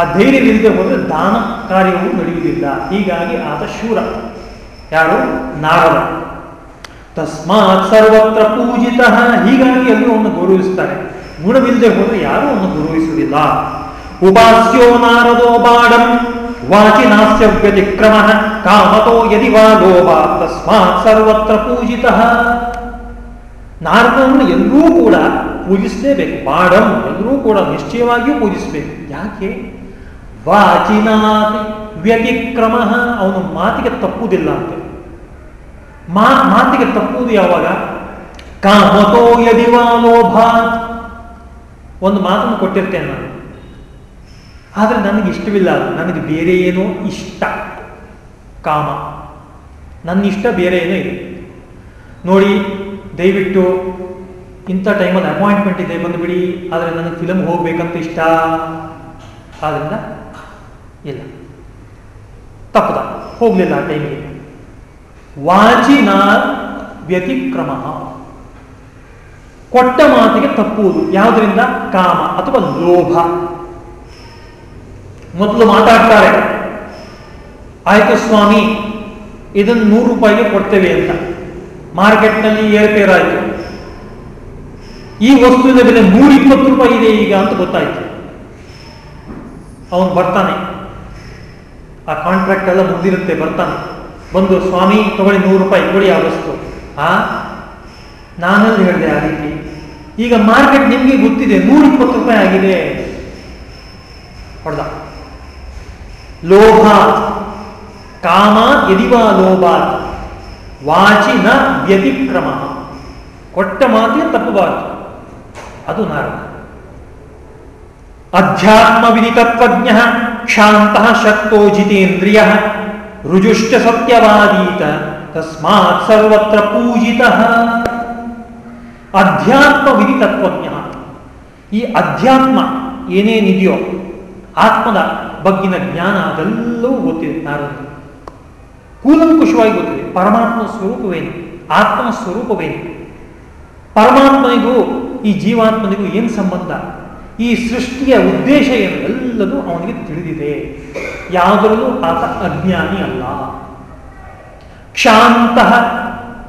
[SPEAKER 1] ಆ ಧೈರ್ಯವಿಲ್ಲದೆ ಹೋದರೆ ದಾನ ಕಾರ್ಯವು ನಡೆಯುವುದಿಲ್ಲ. ಹೀಗಾಗಿ ಆತ ಶೂರ. ಯಾರು? ನಾರದ. ತಸ್ಮಾತ್ ಸರ್ವತ್ರ ಪೂಜಿತ. ಹೀಗಾಗಿ ಎಲ್ಲರೂ ಅವನು ಗೌರವಿಸ್ತಾರೆ ಗುಣವಿಲ್ಲದೆ ಹೋದರೆ ಯಾರೂ ಅವನು ಗೌರವಿಸುವುದಿಲ್ಲ. ಉಪಾಸ್ಯೋ ನಾರದೋ ಬಾಡಂ. ವಾಚಿ ನಾಸ್ಯ ವ್ಯತಿಕ್ರಮ ಕಾಮತೋ ಯದಿ ವಾ ಲೋಭ ತಸ್ಮಾತ್ ಸರ್ವತ್ರ ಪೂಜಿತ. ನಾರದವನ್ನು ಎಲ್ಲರೂ ಕೂಡ ಪೂಜಿಸಲೇಬೇಕು. ಬಾಡಂ ಎಲ್ಲರೂ ಕೂಡ ನಿಶ್ಚಯವಾಗಿಯೂ ಪೂಜಿಸಬೇಕು. ಯಾಕೆ? ವಾಚಿನಾತಿ ವ್ಯತಿಕ್ರಮ ಅವನು ಮಾತಿಗೆ ತಪ್ಪುವುದಿಲ್ಲ ಅಂತ. ಮಾ, ಮಾತಿಗೆ ತಪ್ಪುವುದು ಯಾವಾಗ? ಕಾಮತೋ ಯದಿ ವಾ ಲೋಭ ಒಂದು ಮಾತನ್ನು ಕೊಟ್ಟಿರ್ತೇನೆ ನಾನು. ಆದರೆ ನನಗೆ ಇಷ್ಟವಿಲ್ಲ ನನಗೆ ಬೇರೆ ಏನೋ ಇಷ್ಟ. ಕಾಮ. ನನ್ನ ಇಷ್ಟ ಬೇರೆ ಏನೋ ಇದೆ. ನೋಡಿ, ದಯವಿಟ್ಟು ಇಂಥ ಟೈಮಲ್ಲಿ ಅಪಾಯಿಂಟ್ಮೆಂಟ್ ಇದೆ, ಬಂದುಬಿಡಿ. ಆದರೆ ನನಗೆ ಫಿಲಮ್ ಹೋಗ್ಬೇಕಂತ ಇಷ್ಟ. ಆದ್ರಿಂದ ಇಲ್ಲ. ತಪ್ಪದ. ಹೋಗಲಿಲ್ಲ ಆ ಟೈಮಿಗೆ ವಾಚಿನ ವ್ಯತಿಕ್ರಮ. ಕೊಟ್ಟ ಮಾತಿಗೆ ತಪ್ಪುವುದು. ಯಾವುದರಿಂದ? ಕಾಮ ಅಥವಾ ಲೋಭ. ಮೊದಲು ಮಾತಾಡ್ತಾರೆ. ಆಯ್ತು ಸ್ವಾಮಿ, ಇದನ್ನು ನೂರು ರೂಪಾಯಿಗೆ ಕೊಡ್ತೇವೆ ಅಂತ. ಮಾರ್ಕೆಟ್ನಲ್ಲಿ ಏರ್ಪೇರಾಯಿತು ಈ ವಸ್ತುವಿನ ಬೆಲೆ ನೂರ ಇಪ್ಪತ್ತು ರೂಪಾಯಿ ಇದೆ ಈಗ ಅಂತ ಗೊತ್ತಾಯ್ತು. ಅವನು ಬರ್ತಾನೆ. ಆ ಕಾಂಟ್ರಾಕ್ಟ್ ಎಲ್ಲ ಮುಗಿದಿರುತ್ತೆ, ಬರ್ತಾನೆ. ಬಂದು, ಸ್ವಾಮಿ, ತಗೊಳ್ಳಿ ನೂರು ರೂಪಾಯಿ ಕೊಡಿ ಆ ವಸ್ತು. ಆ? ನಾನಲ್ಲಿ ಹೇಳಿದೆ, ಆ ರೀತಿ. ಈಗ ಮಾರ್ಕೆಟ್ ನಿಮಗೆ ಗೊತ್ತಿದೆ ನೂರ ಇಪ್ಪತ್ತು ರೂಪಾಯಿ ಆಗಿದೆ. ಹೊಡೆದ. ಲೋಭ ಕಾಮ ಯದಿವಾ ಲೋಭ ವಾಚಿ ನ ವ್ಯತಿಕ್ರಮ ಕೊಟ್ಟ ಮಾತಿಗೆ ತಪ್ಪಬಾರದು ಅದು ನಾರದ ಅಧ್ಯಾತ್ಮ ವಿದಿತತ್ವಜ್ಞ ಶಾಂತ ಶಕ್ತೋ ಜಿತೇಂದ್ರಿಯ ರುಜುಶ್ಚ ಸತ್ಯವಾದೀತ ತಸ್ಮಾತ್ ಸರ್ವತ್ರ ಪೂಜಿತ ಅಧ್ಯಾತ್ಮ ವಿದಿತತ್ವಜ್ಞ ಈ ಅಧ್ಯಾತ್ಮ ಏನೇನಿದೆಯೋ ಆತ್ಮದ ಬಗ್ಗಿನ ಜ್ಞಾನ ಅದೆಲ್ಲವೂ ಗೊತ್ತಿದೆ ನಾರದ ಕೂಲಂಕುಷವಾಗಿ ಗೊತ್ತಿದೆ ಪರಮಾತ್ಮ ಸ್ವರೂಪವೇನು ಆತ್ಮ ಸ್ವರೂಪವೇನು. ಪರಮಾತ್ಮನಿಗೂ, ಈ ಜೀವಾತ್ಮನಿಗೂ ಏನು ಸಂಬಂಧ? ಈ ಸೃಷ್ಟಿಯ ಉದ್ದೇಶ ಏನು? ಎಲ್ಲದೂ ಅವನಿಗೆ ತಿಳಿದಿದೆ. ಯಾವುದರಲ್ಲೂ ಆತ ಅಜ್ಞಾನಿ ಅಲ್ಲ. ಕ್ಷಾಂತ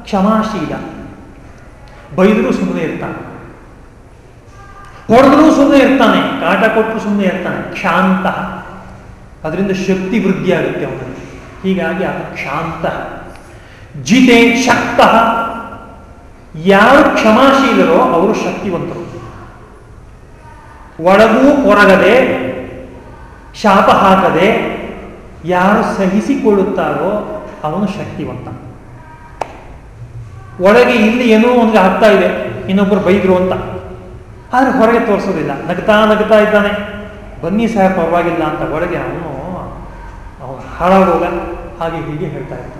[SPEAKER 1] ಕ್ಷಮಾಶೀಲ. ಬೈದರೂ ಸುಮ್ಮನೆ ಇರ್ತಾನೆ. ಹೊಡೆದರೂ ಸುಮ್ಮನೆ ಇರ್ತಾನೆ. ಕಾಟ ಕೊಟ್ಟರು ಸುಮ್ಮನೆ ಇರ್ತಾನೆ. ಕ್ಷಾಂತ. ಅದರಿಂದ ಶಕ್ತಿ ವೃದ್ಧಿ ಆಗುತ್ತೆ ಅವನಿಗೆ ಹೀಗಾಗಿ ಆತ ಕ್ಷಾಂತ. ಜಿತೆ ಶಕ್ತ. ಯಾರು ಕ್ಷಮಾಶೀಲರೋ ಅವರು ಶಕ್ತಿವಂತರು. ಒಳಗೂ ಹೊರಗದೆ ಶಾಪ ಹಾಕದೆ, ಯಾರು ಸಹಿಸಿಕೊಳ್ಳುತ್ತಾರೋ ಅವನು ಶಕ್ತಿವಂತ. ಒಳಗೆ ಇಲ್ಲಿ ಏನೋ ಒಂದು ಆಗ್ತಾ ಇದೆ ಇನ್ನೊಬ್ಬರು ಬೈದ್ರು ಅಂತ. ಆದರೆ ಹೊರಗೆ ತೋರಿಸೋದಿಲ್ಲ. ನಗ್ತಾ ನಗ್ತಾ ಇದ್ದಾನೆ. ಬನ್ನಿ ಸಹ ಪರವಾಗಿಲ್ಲ ಅಂತ ಒಳಗೆ ಅವನು ಅವನು ಹಾಳಾಗೋಗ ಹಾಗೆ ಹೀಗೆ ಹೇಳ್ತಾ ಇದ್ದ.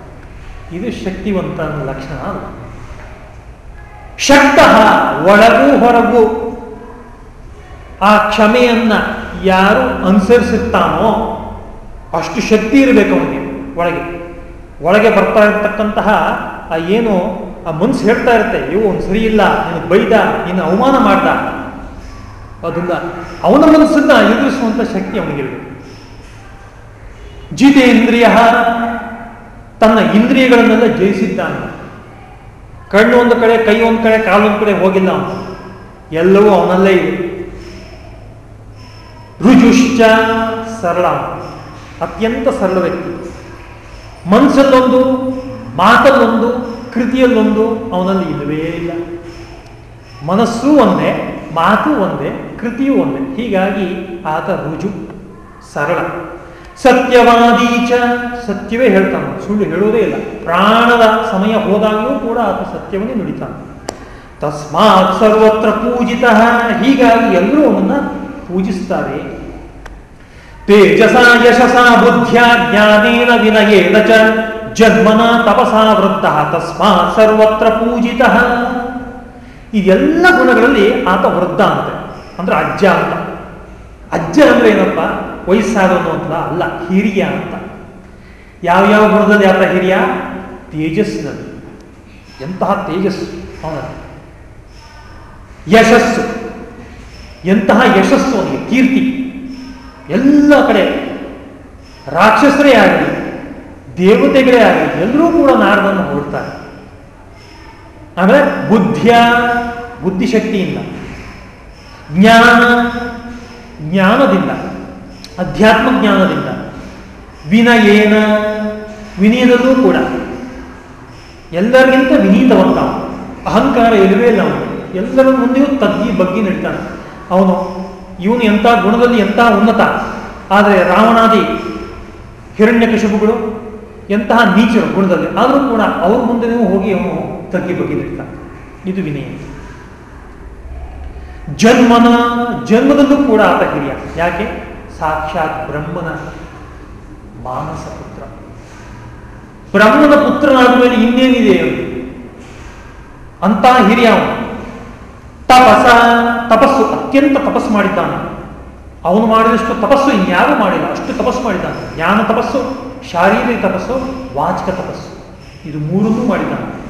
[SPEAKER 1] ಇದು ಶಕ್ತಿವಂತನ ಲಕ್ಷಣ ಅಲ್ಲ. ಶಕ್ತ ಒಳಗೂ ಹೊರಗೂ ಆ ಕ್ಷಮೆಯನ್ನ ಯಾರು ಅನುಸರಿಸುತ್ತಾನೋ ಅಷ್ಟು ಶಕ್ತಿ ಇರಬೇಕು ಅವನಿಗೆ ಒಳಗೆ. ಒಳಗೆ ಬರ್ತಾ ಇರತಕ್ಕಂತಹ ಆ ಏನು ಆ ಮನ್ಸು ಹೇಳ್ತಾ ಇರುತ್ತೆ, ಇವು ಒಂದು ಸರಿ ಇಲ್ಲ ನಿನಗೆ ಬೈದ ನಿನ್ನ ಅವಮಾನ ಮಾಡ್ದ ಅದನ್ನ ಅವನ ಮನಸ್ಸನ್ನ ಎದುರಿಸುವಂಥ ಶಕ್ತಿ ಅವನಿಗಿರಬೇಕು ಜಿತೇಂದ್ರಿಯ ತನ್ನ ಇಂದ್ರಿಯಗಳನ್ನೆಲ್ಲ ಜಯಿಸಿದ್ದಾನೆ. ಕಣ್ಣು ಒಂದು ಕಡೆ, ಕೈ ಒಂದು ಕಡೆ, ಕಾಲು ಒಂದು ಕಡೆ ಹೋಗಿಲ್ಲ ಅವನು. ಎಲ್ಲವೂ ಅವನಲ್ಲೇ ಇದೆ. ರುಜುಶ್ಚ ಸರಳ ಅತ್ಯಂತ ಸರಳ ವ್ಯಕ್ತಿ. ಮನಸ್ಸಲ್ಲೊಂದು, ಮಾತಲ್ಲೊಂದು, ಕೃತಿಯಲ್ಲೊಂದು ಅವನಲ್ಲಿ ಇಲ್ಲವೇ ಇಲ್ಲ. ಮನಸ್ಸು ಒಂದೇ. ಮಾತು ಒಂದೇ, ಕೃತಿಯೂ ಒಂದೇ. ಹೀಗಾಗಿ ಆತ ರುಜು, ಸರಳ. ಸತ್ಯವಾದೀಚ ಸತ್ಯವೇ ಹೇಳ್ತಾನೆ. ಸುಳ್ಳು ಹೇಳೋದೇ ಇಲ್ಲ. ಪ್ರಾಣದ ಸಮಯ ಹೋದಾಗಲೂ ಕೂಡ ಆತ ಸತ್ಯವನ್ನೇ ನುಡಿತಾನೆ. ತಸ್ಮಾತ್ ಸರ್ವತ್ರ ಪೂಜಿತ. ಹೀಗಾಗಿ ಎಲ್ಲರೂ ಅವನನ್ನ ಪೂಜಿಸ್ತಾರೆ. ತೇಜಸ ಯಶಸ ಬುದ್ಧ್ಯ ಜ್ಞಾನೇನ ವಿನಯೇನ ಚ, ಜನ್ಮನ ತಪಸಾ ವೃತ್ತ. ತಸ್ಮಾತ್ ಸರ್ವತ್ರ ಪೂಜಿತ. ಇದೆಲ್ಲ ಗುಣಗಳಲ್ಲಿ ಆತ ವೃದ್ಧ ಅಂತೆ. ಅಂದ್ರೆ ಅಜ್ಜ ಅಂತ. ಅಜ್ಜ ಅಂದ್ರೆ ಏನಪ್ಪ? ವಯಸ್ಸಾದವನು ಅಂತ ಅಲ್ಲ, ಹಿರಿಯ ಅಂತ. ಯಾವ್ಯಾವ ಗುಣದಲ್ಲಿ ಆತ ಹಿರಿಯ? ತೇಜಸ್ಸಿನಲ್ಲಿ. ಎಂತಹ ತೇಜಸ್ಸು ಅವನ. ಯಶಸ್ಸು. ಎಂತಹ ಯಶಸ್ಸು ಅವನಿಗೆ? ಕೀರ್ತಿ. ಎಲ್ಲ ಕಡೆ. ರಾಕ್ಷಸರೇ ಆಗಲಿ, ದೇವತೆಗಳೇ ಆಗಲಿ, ಎಲ್ಲರೂ ಕೂಡ ನಾರದನ್ನು ಹೊರಡ್ತಾರೆ. ಆಮೇಲೆ ಬುದ್ಧಿಯ, ಬುದ್ಧಿಶಕ್ತಿಯಿಂದ. ಜ್ಞಾನ, ಜ್ಞಾನದಿಂದ ಅಧ್ಯಾತ್ಮ ಜ್ಞಾನದಿಂದ ವಿನಯೇನ, ವಿನಯದಲ್ಲೂ ಕೂಡ. ಎಲ್ಲರಿಗಿಂತ ವಿನೀತವಂತ, ಅಹಂಕಾರ ಇಲ್ಲವೇ ಇಲ್ಲ ಅವನು. ಎಲ್ಲರ ಮುಂದೆಯೂ ತಗ್ಗಿ ಬಗ್ಗಿ ನಡೀತಾನೆ ಅವನು, ಇವನು ಎಂಥ ಗುಣದಲ್ಲಿ ಎಂಥ ಉನ್ನತ. ಆದರೆ ರಾವಣಾದಿ, ಹಿರಣ್ಯಕಶಿಪುಗಳು ಎಂತಹ ನೀಚರು ಗುಣದಲ್ಲಿ. ಆದರೂ ಕೂಡ ಅವ್ರ ಮುಂದೆಯೂ ಹೋಗಿ ಅವನು ತಗ್ಗಿ ಬಗ್ಗೆ ಇದು ವಿನಯ. ಜನ್ಮನ, ಜನ್ಮದಲ್ಲೂ ಕೂಡ ಆತ ಹಿರಿಯ. ಯಾಕೆ? ಸಾಕ್ಷಾತ್ ಬ್ರಹ್ಮನ ಮಾನಸ ಪುತ್ರ. ಬ್ರಹ್ಮನ ಪುತ್ರನಾದ ಮೇಲೆ ಇನ್ನೇನಿದೆ? ಅಂತ ಹಿರಿಯ ಅವನು. ತಪಸ, ತಪಸ್ಸು, ಅತ್ಯಂತ ತಪಸ್ಸು ಮಾಡಿದ್ದಾನೆ. ಅವನು ಮಾಡಿದಷ್ಟು ತಪಸ್ಸು ಇನ್ಯಾರು ಮಾಡಿಲ್ಲ. ಅಷ್ಟು ತಪಸ್ಸು ಮಾಡಿದ್ದಾನೆ. ಜ್ಞಾನ ತಪಸ್ಸು, ಶಾರೀರಿಕ ತಪಸ್ಸು, ವಾಚಿಕ ತಪಸ್ಸು. ಇದು ಮೂರನ್ನೂ ಮಾಡಿದ್ದಾನೆ.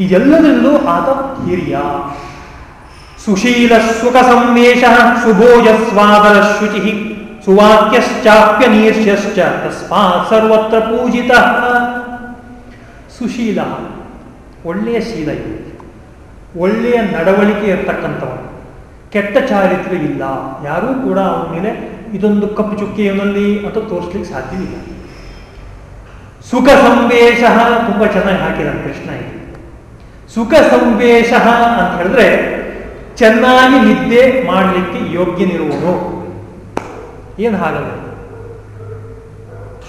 [SPEAKER 1] ಇದೆಲ್ಲದರಲ್ಲೂ ಆತ ಹಿರಿಯ. ಸುಶೀಲ ಸುಖ ಸಂವೇಶ ಸುಭೋಜ ಸ್ವಾದರ ಶುಚಿ ಸುವಾಕ್ಯಶ್ಚಾಪ್ಯ ನೀರ್ಷ್ಯಶ್ಚ ತಸ್ಮಾತ್ ಸರ್ವತ್ರ ಪೂಜಿತ. ಸುಶೀಲ ಒಳ್ಳೆಯ ಶೀಲ ಇದೆ. ಒಳ್ಳೆಯ ನಡವಳಿಕೆ ಇರ್ತಕ್ಕಂಥವನು. ಕೆಟ್ಟ ಚಾರಿತ್ರ್ಯ ಇಲ್ಲ. ಯಾರೂ ಕೂಡ ಅವನ ಮೇಲೆ ಇದೊಂದು ಕಪ್ಪು ಚುಕ್ಕಿಯಲ್ಲಿ ಅಥವಾ ತೋರಿಸ್ಲಿಕ್ಕೆ ಸಾಧ್ಯವಿಲ್ಲ. ಸುಖ ಸಂವೇಶ ತುಂಬ ಚೆನ್ನಾಗಿ ಹಾಕಿದ ಕೃಷ್ಣ ಇದು. ಸುಖ ಸಂವೇಶ ಅಂತ ಹೇಳಿದ್ರೆ ಚೆನ್ನಾಗಿ ನಿದ್ದೆ ಮಾಡಲಿಕ್ಕೆ ಯೋಗ್ಯನಿರುವನು. ಏನು ಹಾಗಲ್ಲ.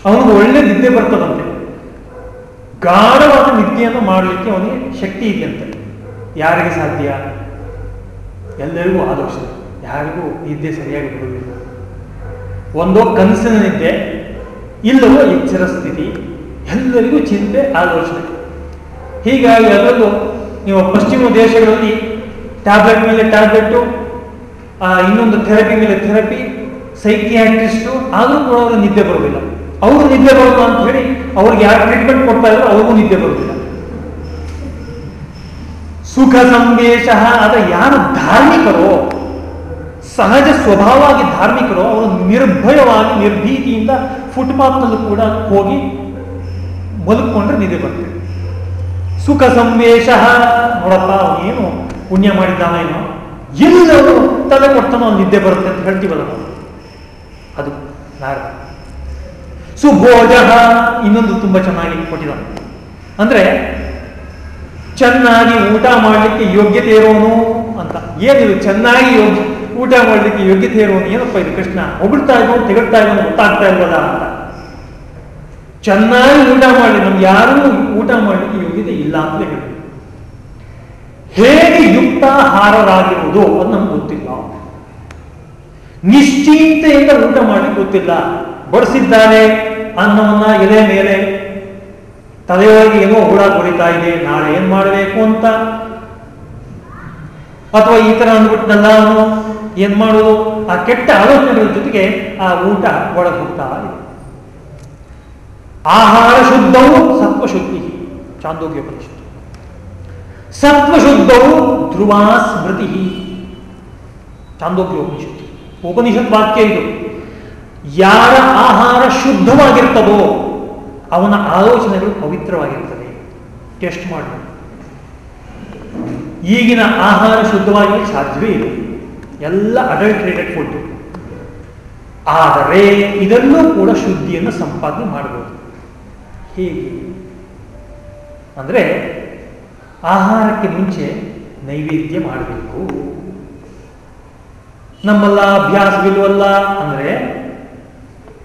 [SPEAKER 1] ಅವನಿಗೆ ಒಳ್ಳೆ ನಿದ್ದೆ ಬರ್ತದಂತೆ. ಗಾಢವಾದ ನಿದ್ದೆಯನ್ನು ಮಾಡಲಿಕ್ಕೆ ಅವನಿಗೆ ಶಕ್ತಿ ಇದೆಯಂತೆ. ಯಾರಿಗೆ ಸಾಧ್ಯ? ಎಲ್ಲರಿಗೂ ಆದರ್ಶ. ಯಾರಿಗೂ ನಿದ್ದೆ ಸರಿಯಾಗಿ ಬರುವುದಿಲ್ಲ. ಒಂದೋ ಕನಸಿನ ನಿದ್ದೆ, ಇಲ್ಲವೋ ಎಚ್ಚರ ಸ್ಥಿತಿ, ಎಲ್ಲರಿಗೂ ಚಿಂತೆ ಆಲೋಚನೆ ಹೀಗಾಗಿ ಅದರಲ್ಲೂ ನೀವು ಪಶ್ಚಿಮ ದೇಶಗಳಲ್ಲಿ ಟ್ಯಾಬ್ಲೆಟ್ ಮೇಲೆ ಟ್ಯಾಬ್ಲೆಟ್ಟು ಇನ್ನೊಂದು ಥೆರಪಿ ಮೇಲೆ ಥೆರಪಿ ಸೈಕಿಯಾಟ್ರಿಸ್ಟು ಆದರೂ ಕೂಡ ಅವರು ನಿದ್ದೆ ಬರೋದಿಲ್ಲ ಅವರು ನಿದ್ದೆ ಬರೋದು ಅಂತ ಹೇಳಿ ಅವ್ರಿಗೆ ಯಾರು ಟ್ರೀಟ್ಮೆಂಟ್ ಕೊಡ್ತಾ ಇದ್ರು ಅವ್ರಿಗೂ ನಿದ್ದೆ ಬರೋದಿಲ್ಲ ಸುಖ ಸಂದೇಶ ಆದ ಯಾರು ಧಾರ್ಮಿಕರೋ, ಸಹಜ ಸ್ವಭಾವವಾಗಿ ಧಾರ್ಮಿಕರು, ಅವರು ನಿರ್ಭಯವಾಗಿ, ನಿರ್ಭೀತಿಯಿಂದ ಫುಟ್ಪಾತ್ನಲ್ಲೂ ಕೂಡ ಹೋಗಿ ಮಲ್ಕೊಂಡ್ರೆ ನಿದ್ದೆ ಬರ್ತದೆ ಸುಖ ಸಂವೇಶ. ನೋಡಪ್ಪ ಅವನೇನು ಪುಣ್ಯ ಮಾಡಿದ್ದಾನೇನೋ ಎಲ್ಲರೂ ತಲೆ ಕೊಡ್ತಾನೋ ನಿದ್ದೆ ಬರುತ್ತೆ ಅಂತ ಹೇಳ್ತೀವಲ್ಲ ಅದು ನಾರದ. ಸುಭೋಜ, ಇನ್ನೊಂದು ತುಂಬಾ ಚೆನ್ನಾಗಿ ಕೊಟ್ಟಿದ್ದಾನೆ. ಅಂದ್ರೆ, ಚೆನ್ನಾಗಿ ಊಟ ಮಾಡಲಿಕ್ಕೆ ಯೋಗ್ಯತೆ ಇರೋನು ಅಂತ. ಏನಿದು ಚೆನ್ನಾಗಿ ಯೋಗ್ಯ ಊಟ ಮಾಡಲಿಕ್ಕೆ ಯೋಗ್ಯತೆ ಇರೋನು? ಏನಪ್ಪ ಇದು ಕೃಷ್ಣ? ಹೊಗಳ್ತಾ ಇರೋ ತೆಗಳ್ತಾ ಇರೋ ಗೊತ್ತಾಗ್ತಾ ಇಲ್ವಲ್ಲ ಅಂತ. ಚೆನ್ನಾಗಿ ಊಟ ಮಾಡಲಿ, ನಮ್ಗೆ ಯಾರೂ ಊಟ ಮಾಡಲಿಕ್ಕೆ ಯೋಗ್ಯತೆ ಇಲ್ಲ ಅಂತ ಹೇಳಿ ಹೇಗೆ ಯುಕ್ತಾಹಾರರಾಗಿರುವುದು ಅದು ನಮ್ಗೆ ಗೊತ್ತಿಲ್ಲ. ನಿಶ್ಚಿಂತೆಯಿಂದ ಊಟ ಮಾಡಿ ಗೊತ್ತಿಲ್ಲ. ಬಡಿಸಿದ್ದಾರೆ ಅನ್ನವನ್ನ ಎಲೆ ಮೇಲೆ ತಲೆಯೊಳಗೆ ಏನೋ ಹುಳ ಹೊಡಿತಾ ಇದೆ, ನಾಳೆ ಏನ್ ಮಾಡಬೇಕು ಅಂತ. ಅಥವಾ ಈ ತರ ಅಂದ್ಬಿಟ್ನಲ್ಲ ಅವನು, ಏನ್ ಮಾಡೋದು ಆ ಕೆಟ್ಟ ಆಲೋಚನೆಗಳ ಜೊತೆಗೆ ಆ ಊಟ ಒಳಗೆ ಹೋಗ್ತಾ ಇದೆ. ಆಹಾರ ಶುದ್ಧವು ಸತ್ವಶುದ್ಧಿ. ಚಾಂದೋಗ್ಯ ಉಪನಿಷತ್ತು ಸತ್ವಶುದ್ಧವು ಧ್ರುವ ಸ್ಮೃತಿ ಚಾಂದೋಗ್ಯ ಉಪನಿಷತ್ತು ಉಪನಿಷತ್ ವಾಕ್ಯ ಇದು. ಯಾರ ಆಹಾರ ಶುದ್ಧವಾಗಿರ್ತದೋ ಅವನ ಆಲೋಚನೆಗಳು ಪವಿತ್ರವಾಗಿರ್ತದೆ ಟೆಸ್ಟ್ ಮಾಡಿ. ಈಗಿನ ಆಹಾರ ಶುದ್ಧವಾಗಿ ಸಾಧ್ಯವೇ ಇಲ್ಲ. ಎಲ್ಲ ಅಡಲ್ಟ್ರೇಟೆಡ್ ಫುಡ್ ಆದರೆ ಇದನ್ನೂ ಕೂಡ ಶುದ್ಧಿಯನ್ನು ಸಂಪಾದನೆ ಮಾಡಬಹುದು. ಹೇಗೆ? ಅಂದ್ರೆ ಆಹಾರಕ್ಕೆ ಮುಂಚೆ ನೈವೇದ್ಯ ಮಾಡಬೇಕು. ನಮ್ಮಲ್ಲ ಅಭ್ಯಾಸವಿಲ್ವಲ್ಲ ಅಂದ್ರೆ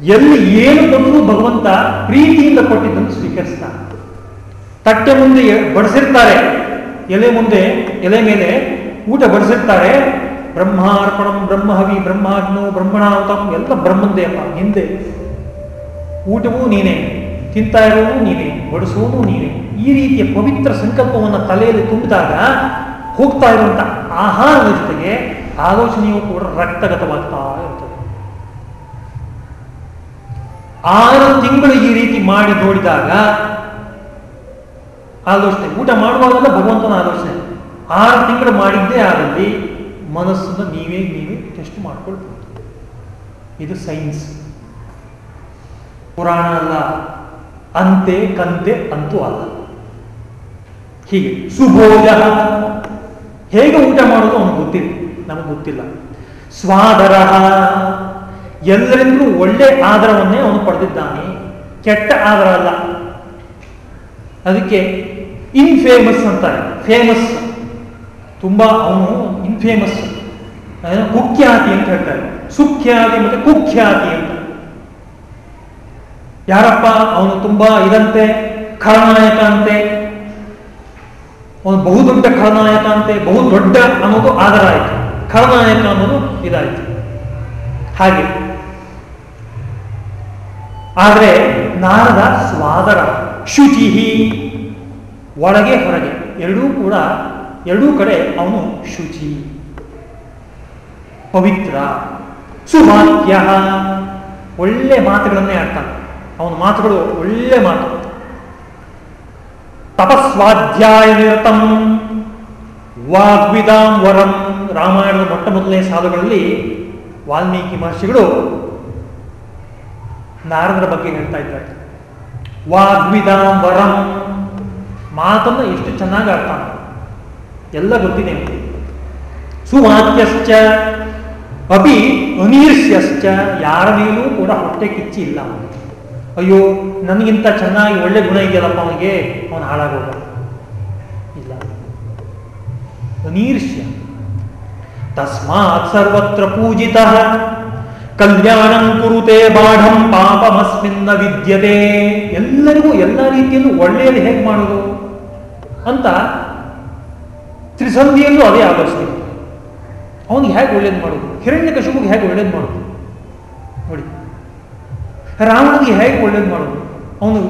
[SPEAKER 1] ಎಲ್ಲಿ ಏನು ಕೊಟ್ಟರು ಭಗವಂತ ಪ್ರೀತಿಯಿಂದ ಕೊಟ್ಟಿದ್ದನ್ನು ಸ್ವೀಕರಿಸ್ತಾನೆ ತಟ್ಟೆ ಮುಂದೆ ಬಡಿಸಿರ್ತಾರೆ. ಎಲೆ ಮುಂದೆ, ಎಲೆ ಮೇಲೆ ಊಟ ಬಡಿಸಿರ್ತಾರೆ. ಬ್ರಹ್ಮಾರ್ಪಣಂ ಬ್ರಹ್ಮಹವಿ ಬ್ರಹ್ಮಾಗ್ನೋ ಬ್ರಹ್ಮಣಾವತಂ ಎಲ್ಲ ಬ್ರಹ್ಮಂದೇಪ್ಪ ಹಿಂದೆ ಊಟವೂ ನೀನೇ. ತಿಂತಾ ಇರೋನು ನೀವೇ, ಬಡಿಸೋನು ನೀವೇ. ಈ ರೀತಿಯ ಪವಿತ್ರ ಸಂಕಲ್ಪವನ್ನು ತಲೆಯಲ್ಲಿ ತುಂಬಿದಾಗ ಹೋಗ್ತಾ ಇರುವಂತ ಆಹಾರದ ಜೊತೆಗೆ ಆಲೋಚನೆಯು ಕೂಡ ರಕ್ತಗತವಾಗ್ತಾ ಇರ್ತದೆ. ಆರು ತಿಂಗಳು ಈ ರೀತಿ ಮಾಡಿ ನೋಡಿದಾಗ ಆಲೋಚನೆ, ಊಟ ಮಾಡುವಾಗಲ್ಲ ಭಗವಂತನ ಆಲೋಚನೆ. ಆರು ತಿಂಗಳು ಮಾಡಿದ್ದೇ ಆದಲ್ಲಿ ಮನಸ್ಸನ್ನು ನೀವೇ ನೀವೇ ಟೆಸ್ಟ್ ಮಾಡ್ಕೊಳ್ಬೋದು. ಇದು ಸೈನ್ಸ್ ಪುರಾಣ ಅಲ್ಲ. ಅಂತೆ ಕಂತೆ ಅಂತೂ ಅಲ್ಲ. ಹೀಗೆ ಸುಭೋಜ ಹೇಗೆ ಊಟ ಮಾಡೋದು ಅವನು ಗೊತ್ತಿಲ್ಲ, ನಮಗೆ ಗೊತ್ತಿಲ್ಲ. ಸ್ವಾದರ ಎಲ್ಲರಿಂದಲೂ ಒಳ್ಳೆ ಆಧಾರವನ್ನೇ ಅವನು ಪಡೆದಿದ್ದಾನೆ, ಕೆಟ್ಟ ಆಧಾರ ಅಲ್ಲ. ಅದಕ್ಕೆ ಇನ್ಫೇಮಸ್ ಅಂತಾರೆ ಫೇಮಸ್ ತುಂಬ ಅವನು ಇನ್ಫೇಮಸ್ ಕುಖ್ಯಾತಿ ಅಂತ ಹೇಳ್ತಾರೆ. ಸುಖ್ಯಾತಿ ಮತ್ತೆ ಕುಖ್ಯಾತಿ ಅಂತ. ಯಾರಪ್ಪ? ಅವನು ತುಂಬಾ ಇದಂತೆ, ಖಳನಾಯಕ ಅಂತೆ. ಅವನು ಬಹುದೊಡ್ಡ ಖಳನಾಯಕ ಅಂತೆ, ಬಹು ದೊಡ್ಡ ಅನ್ನೋದು ಆಧಾರ ಆಯಿತು. ಖಳನಾಯಕ ಅನ್ನೋದು ಇದಾಯಿತು. ಹಾಗೆ. ಆದರೆ ನಾರದ ಸ್ವಾದರ, ಶುಚಿಹಿ, ಒಳಗೆ ಹೊರಗೆ, ಎರಡೂ ಕೂಡ, ಎರಡೂ ಕಡೆ ಅವನು ಶುಚಿ. ಪವಿತ್ರ ಸುವಾಕ್ಯ ಒಳ್ಳೆ ಮಾತುಗಳನ್ನೇ ಆಡ್ತಾನೆ. ಅವನ ಮಾತುಗಳು ಒಳ್ಳೆ ಮಾತು. ತಪಸ್ವಾಧ್ಯಾಯ ನಿರತಂ ವಾಗ್ವಿದಾಂ ವರಂ. ರಾಮಾಯಣದ ಮೊಟ್ಟ ಮೊದಲನೇ ಸಾಲುಗಳಲ್ಲಿ ವಾಲ್ಮೀಕಿ ಮಹರ್ಷಿಗಳು ನಾರದರ ಬಗ್ಗೆ ಹೇಳ್ತಾ ಇದ್ದಾರೆ. ವಾಗ್ವಿದಾಂ ವರಂ. ಮಾತನ್ನು ಎಷ್ಟು ಚೆನ್ನಾಗಿ ಅರ್ಥ ಎಲ್ಲ ಗೊತ್ತಿದೆ. ಸುವಾಕ್ಯಶ್ಚ, ಅಭಿ ಅನೀರ್ಷ್ಯಶ್ಚ. ಯಾರ ಮೇಲೂ ಕೂಡ ಹೊಟ್ಟೆ ಕಿಚ್ಚಿ ಇಲ್ಲ. ಅವನಿಗೆ ಅಯ್ಯೋ, ನನಗಿಂತ ಚೆನ್ನಾಗಿ ಒಳ್ಳೆ ಗುಣ ಇದೆಯಲ್ಲಪ್ಪ ಅವನಿಗೆ? ಅವನು ಹಾಳಾಗೋದು ಇಲ್ಲ. ಅನೀರ್ಷ್ಯ. ತಸ್ಮಾತ್ ಸರ್ವತ್ರ ಪೂಜಿತ. ಕಲ್ಯಾಣಂ ಕುರುತೆ ಬಾಢಂ ಪಾಪಮಸ್ಮಿನ್ನ ವಿದ್ಯತೆ. ಎಲ್ಲರಿಗೂ ಎಲ್ಲ ರೀತಿಯಲ್ಲೂ ಒಳ್ಳೆಯದು ಹೇಗೆ ಮಾಡೋದು? ಅಂತ ತ್ರಿಸಂಧಿಯಲ್ಲೂ ಅದೇ ಆಲೋಚನೆ ಅವನಿಗೆ ಹೇಗೆ ಒಳ್ಳೇದು ಮಾಡೋದು? ಹಿರಣ್ಯ ಕಶುಬಿಗೆ ಹೇಗೆ ಒಳ್ಳೇದು ಮಾಡೋದು? ರಾವಣನಿಗೆ ಹೇಗೆ ಒಳ್ಳೇದು ಮಾಡೋದು? ಅವನು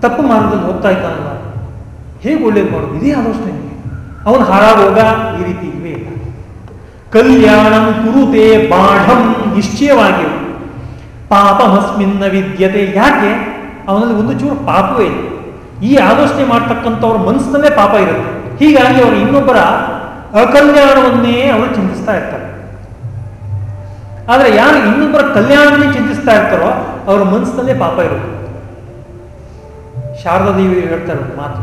[SPEAKER 1] ತಪ್ಪು ಮಾರ್ಗದಲ್ಲಿ ಹೋಗ್ತಾ ಇದ್ದಾನಲ್ಲ. ಹೇಗೆ ಒಳ್ಳೇದು ಮಾಡೋದು? ಇದೇ ಆಲೋಚನೆ ಅವನು ಹಾಳಾಗೋಗ ಈ ರೀತಿ ಇವೆ ಕಲ್ಯಾಣಂ ಕುರುತೆ ಬಾಢಂ ನಿಶ್ಚಯವಾಗಿ. ಪಾಪಮಸ್ಮಿನ್ನ ವಿದ್ಯತೆ. ಯಾಕೆ? ಅವನಲ್ಲಿ ಒಂದು ಚೂರು ಪಾಪವೇ ಇದೆ. ಈ ಆಲೋಚನೆ ಮಾಡ್ತಕ್ಕಂಥವ್ರ ಮನಸ್ಸಿನಲ್ಲೇ ಪಾಪ ಇರುತ್ತೆ. ಹೀಗಾಗಿ ಅವರು ಇನ್ನೊಬ್ಬರ ಅಕಲ್ಯಾಣವನ್ನೇ ಅವರು ಚಿಂತಿಸ್ತಾ ಇರ್ತಾರೆ. ಆದರೆ ಯಾರು ಇನ್ನೊಬ್ಬರ ಕಲ್ಯಾಣವನ್ನೇ ಚಿಂತಿಸ್ತಾ ಇರ್ತಾರೋ ಅವರ ಮನಸ್ಸಿನಲ್ಲೇ ಪಾಪ ಇರುತ್ತೆ. ಶಾರದಾ ದೇವಿ ಹೇಳ್ತಾರೆ ಮಾತು.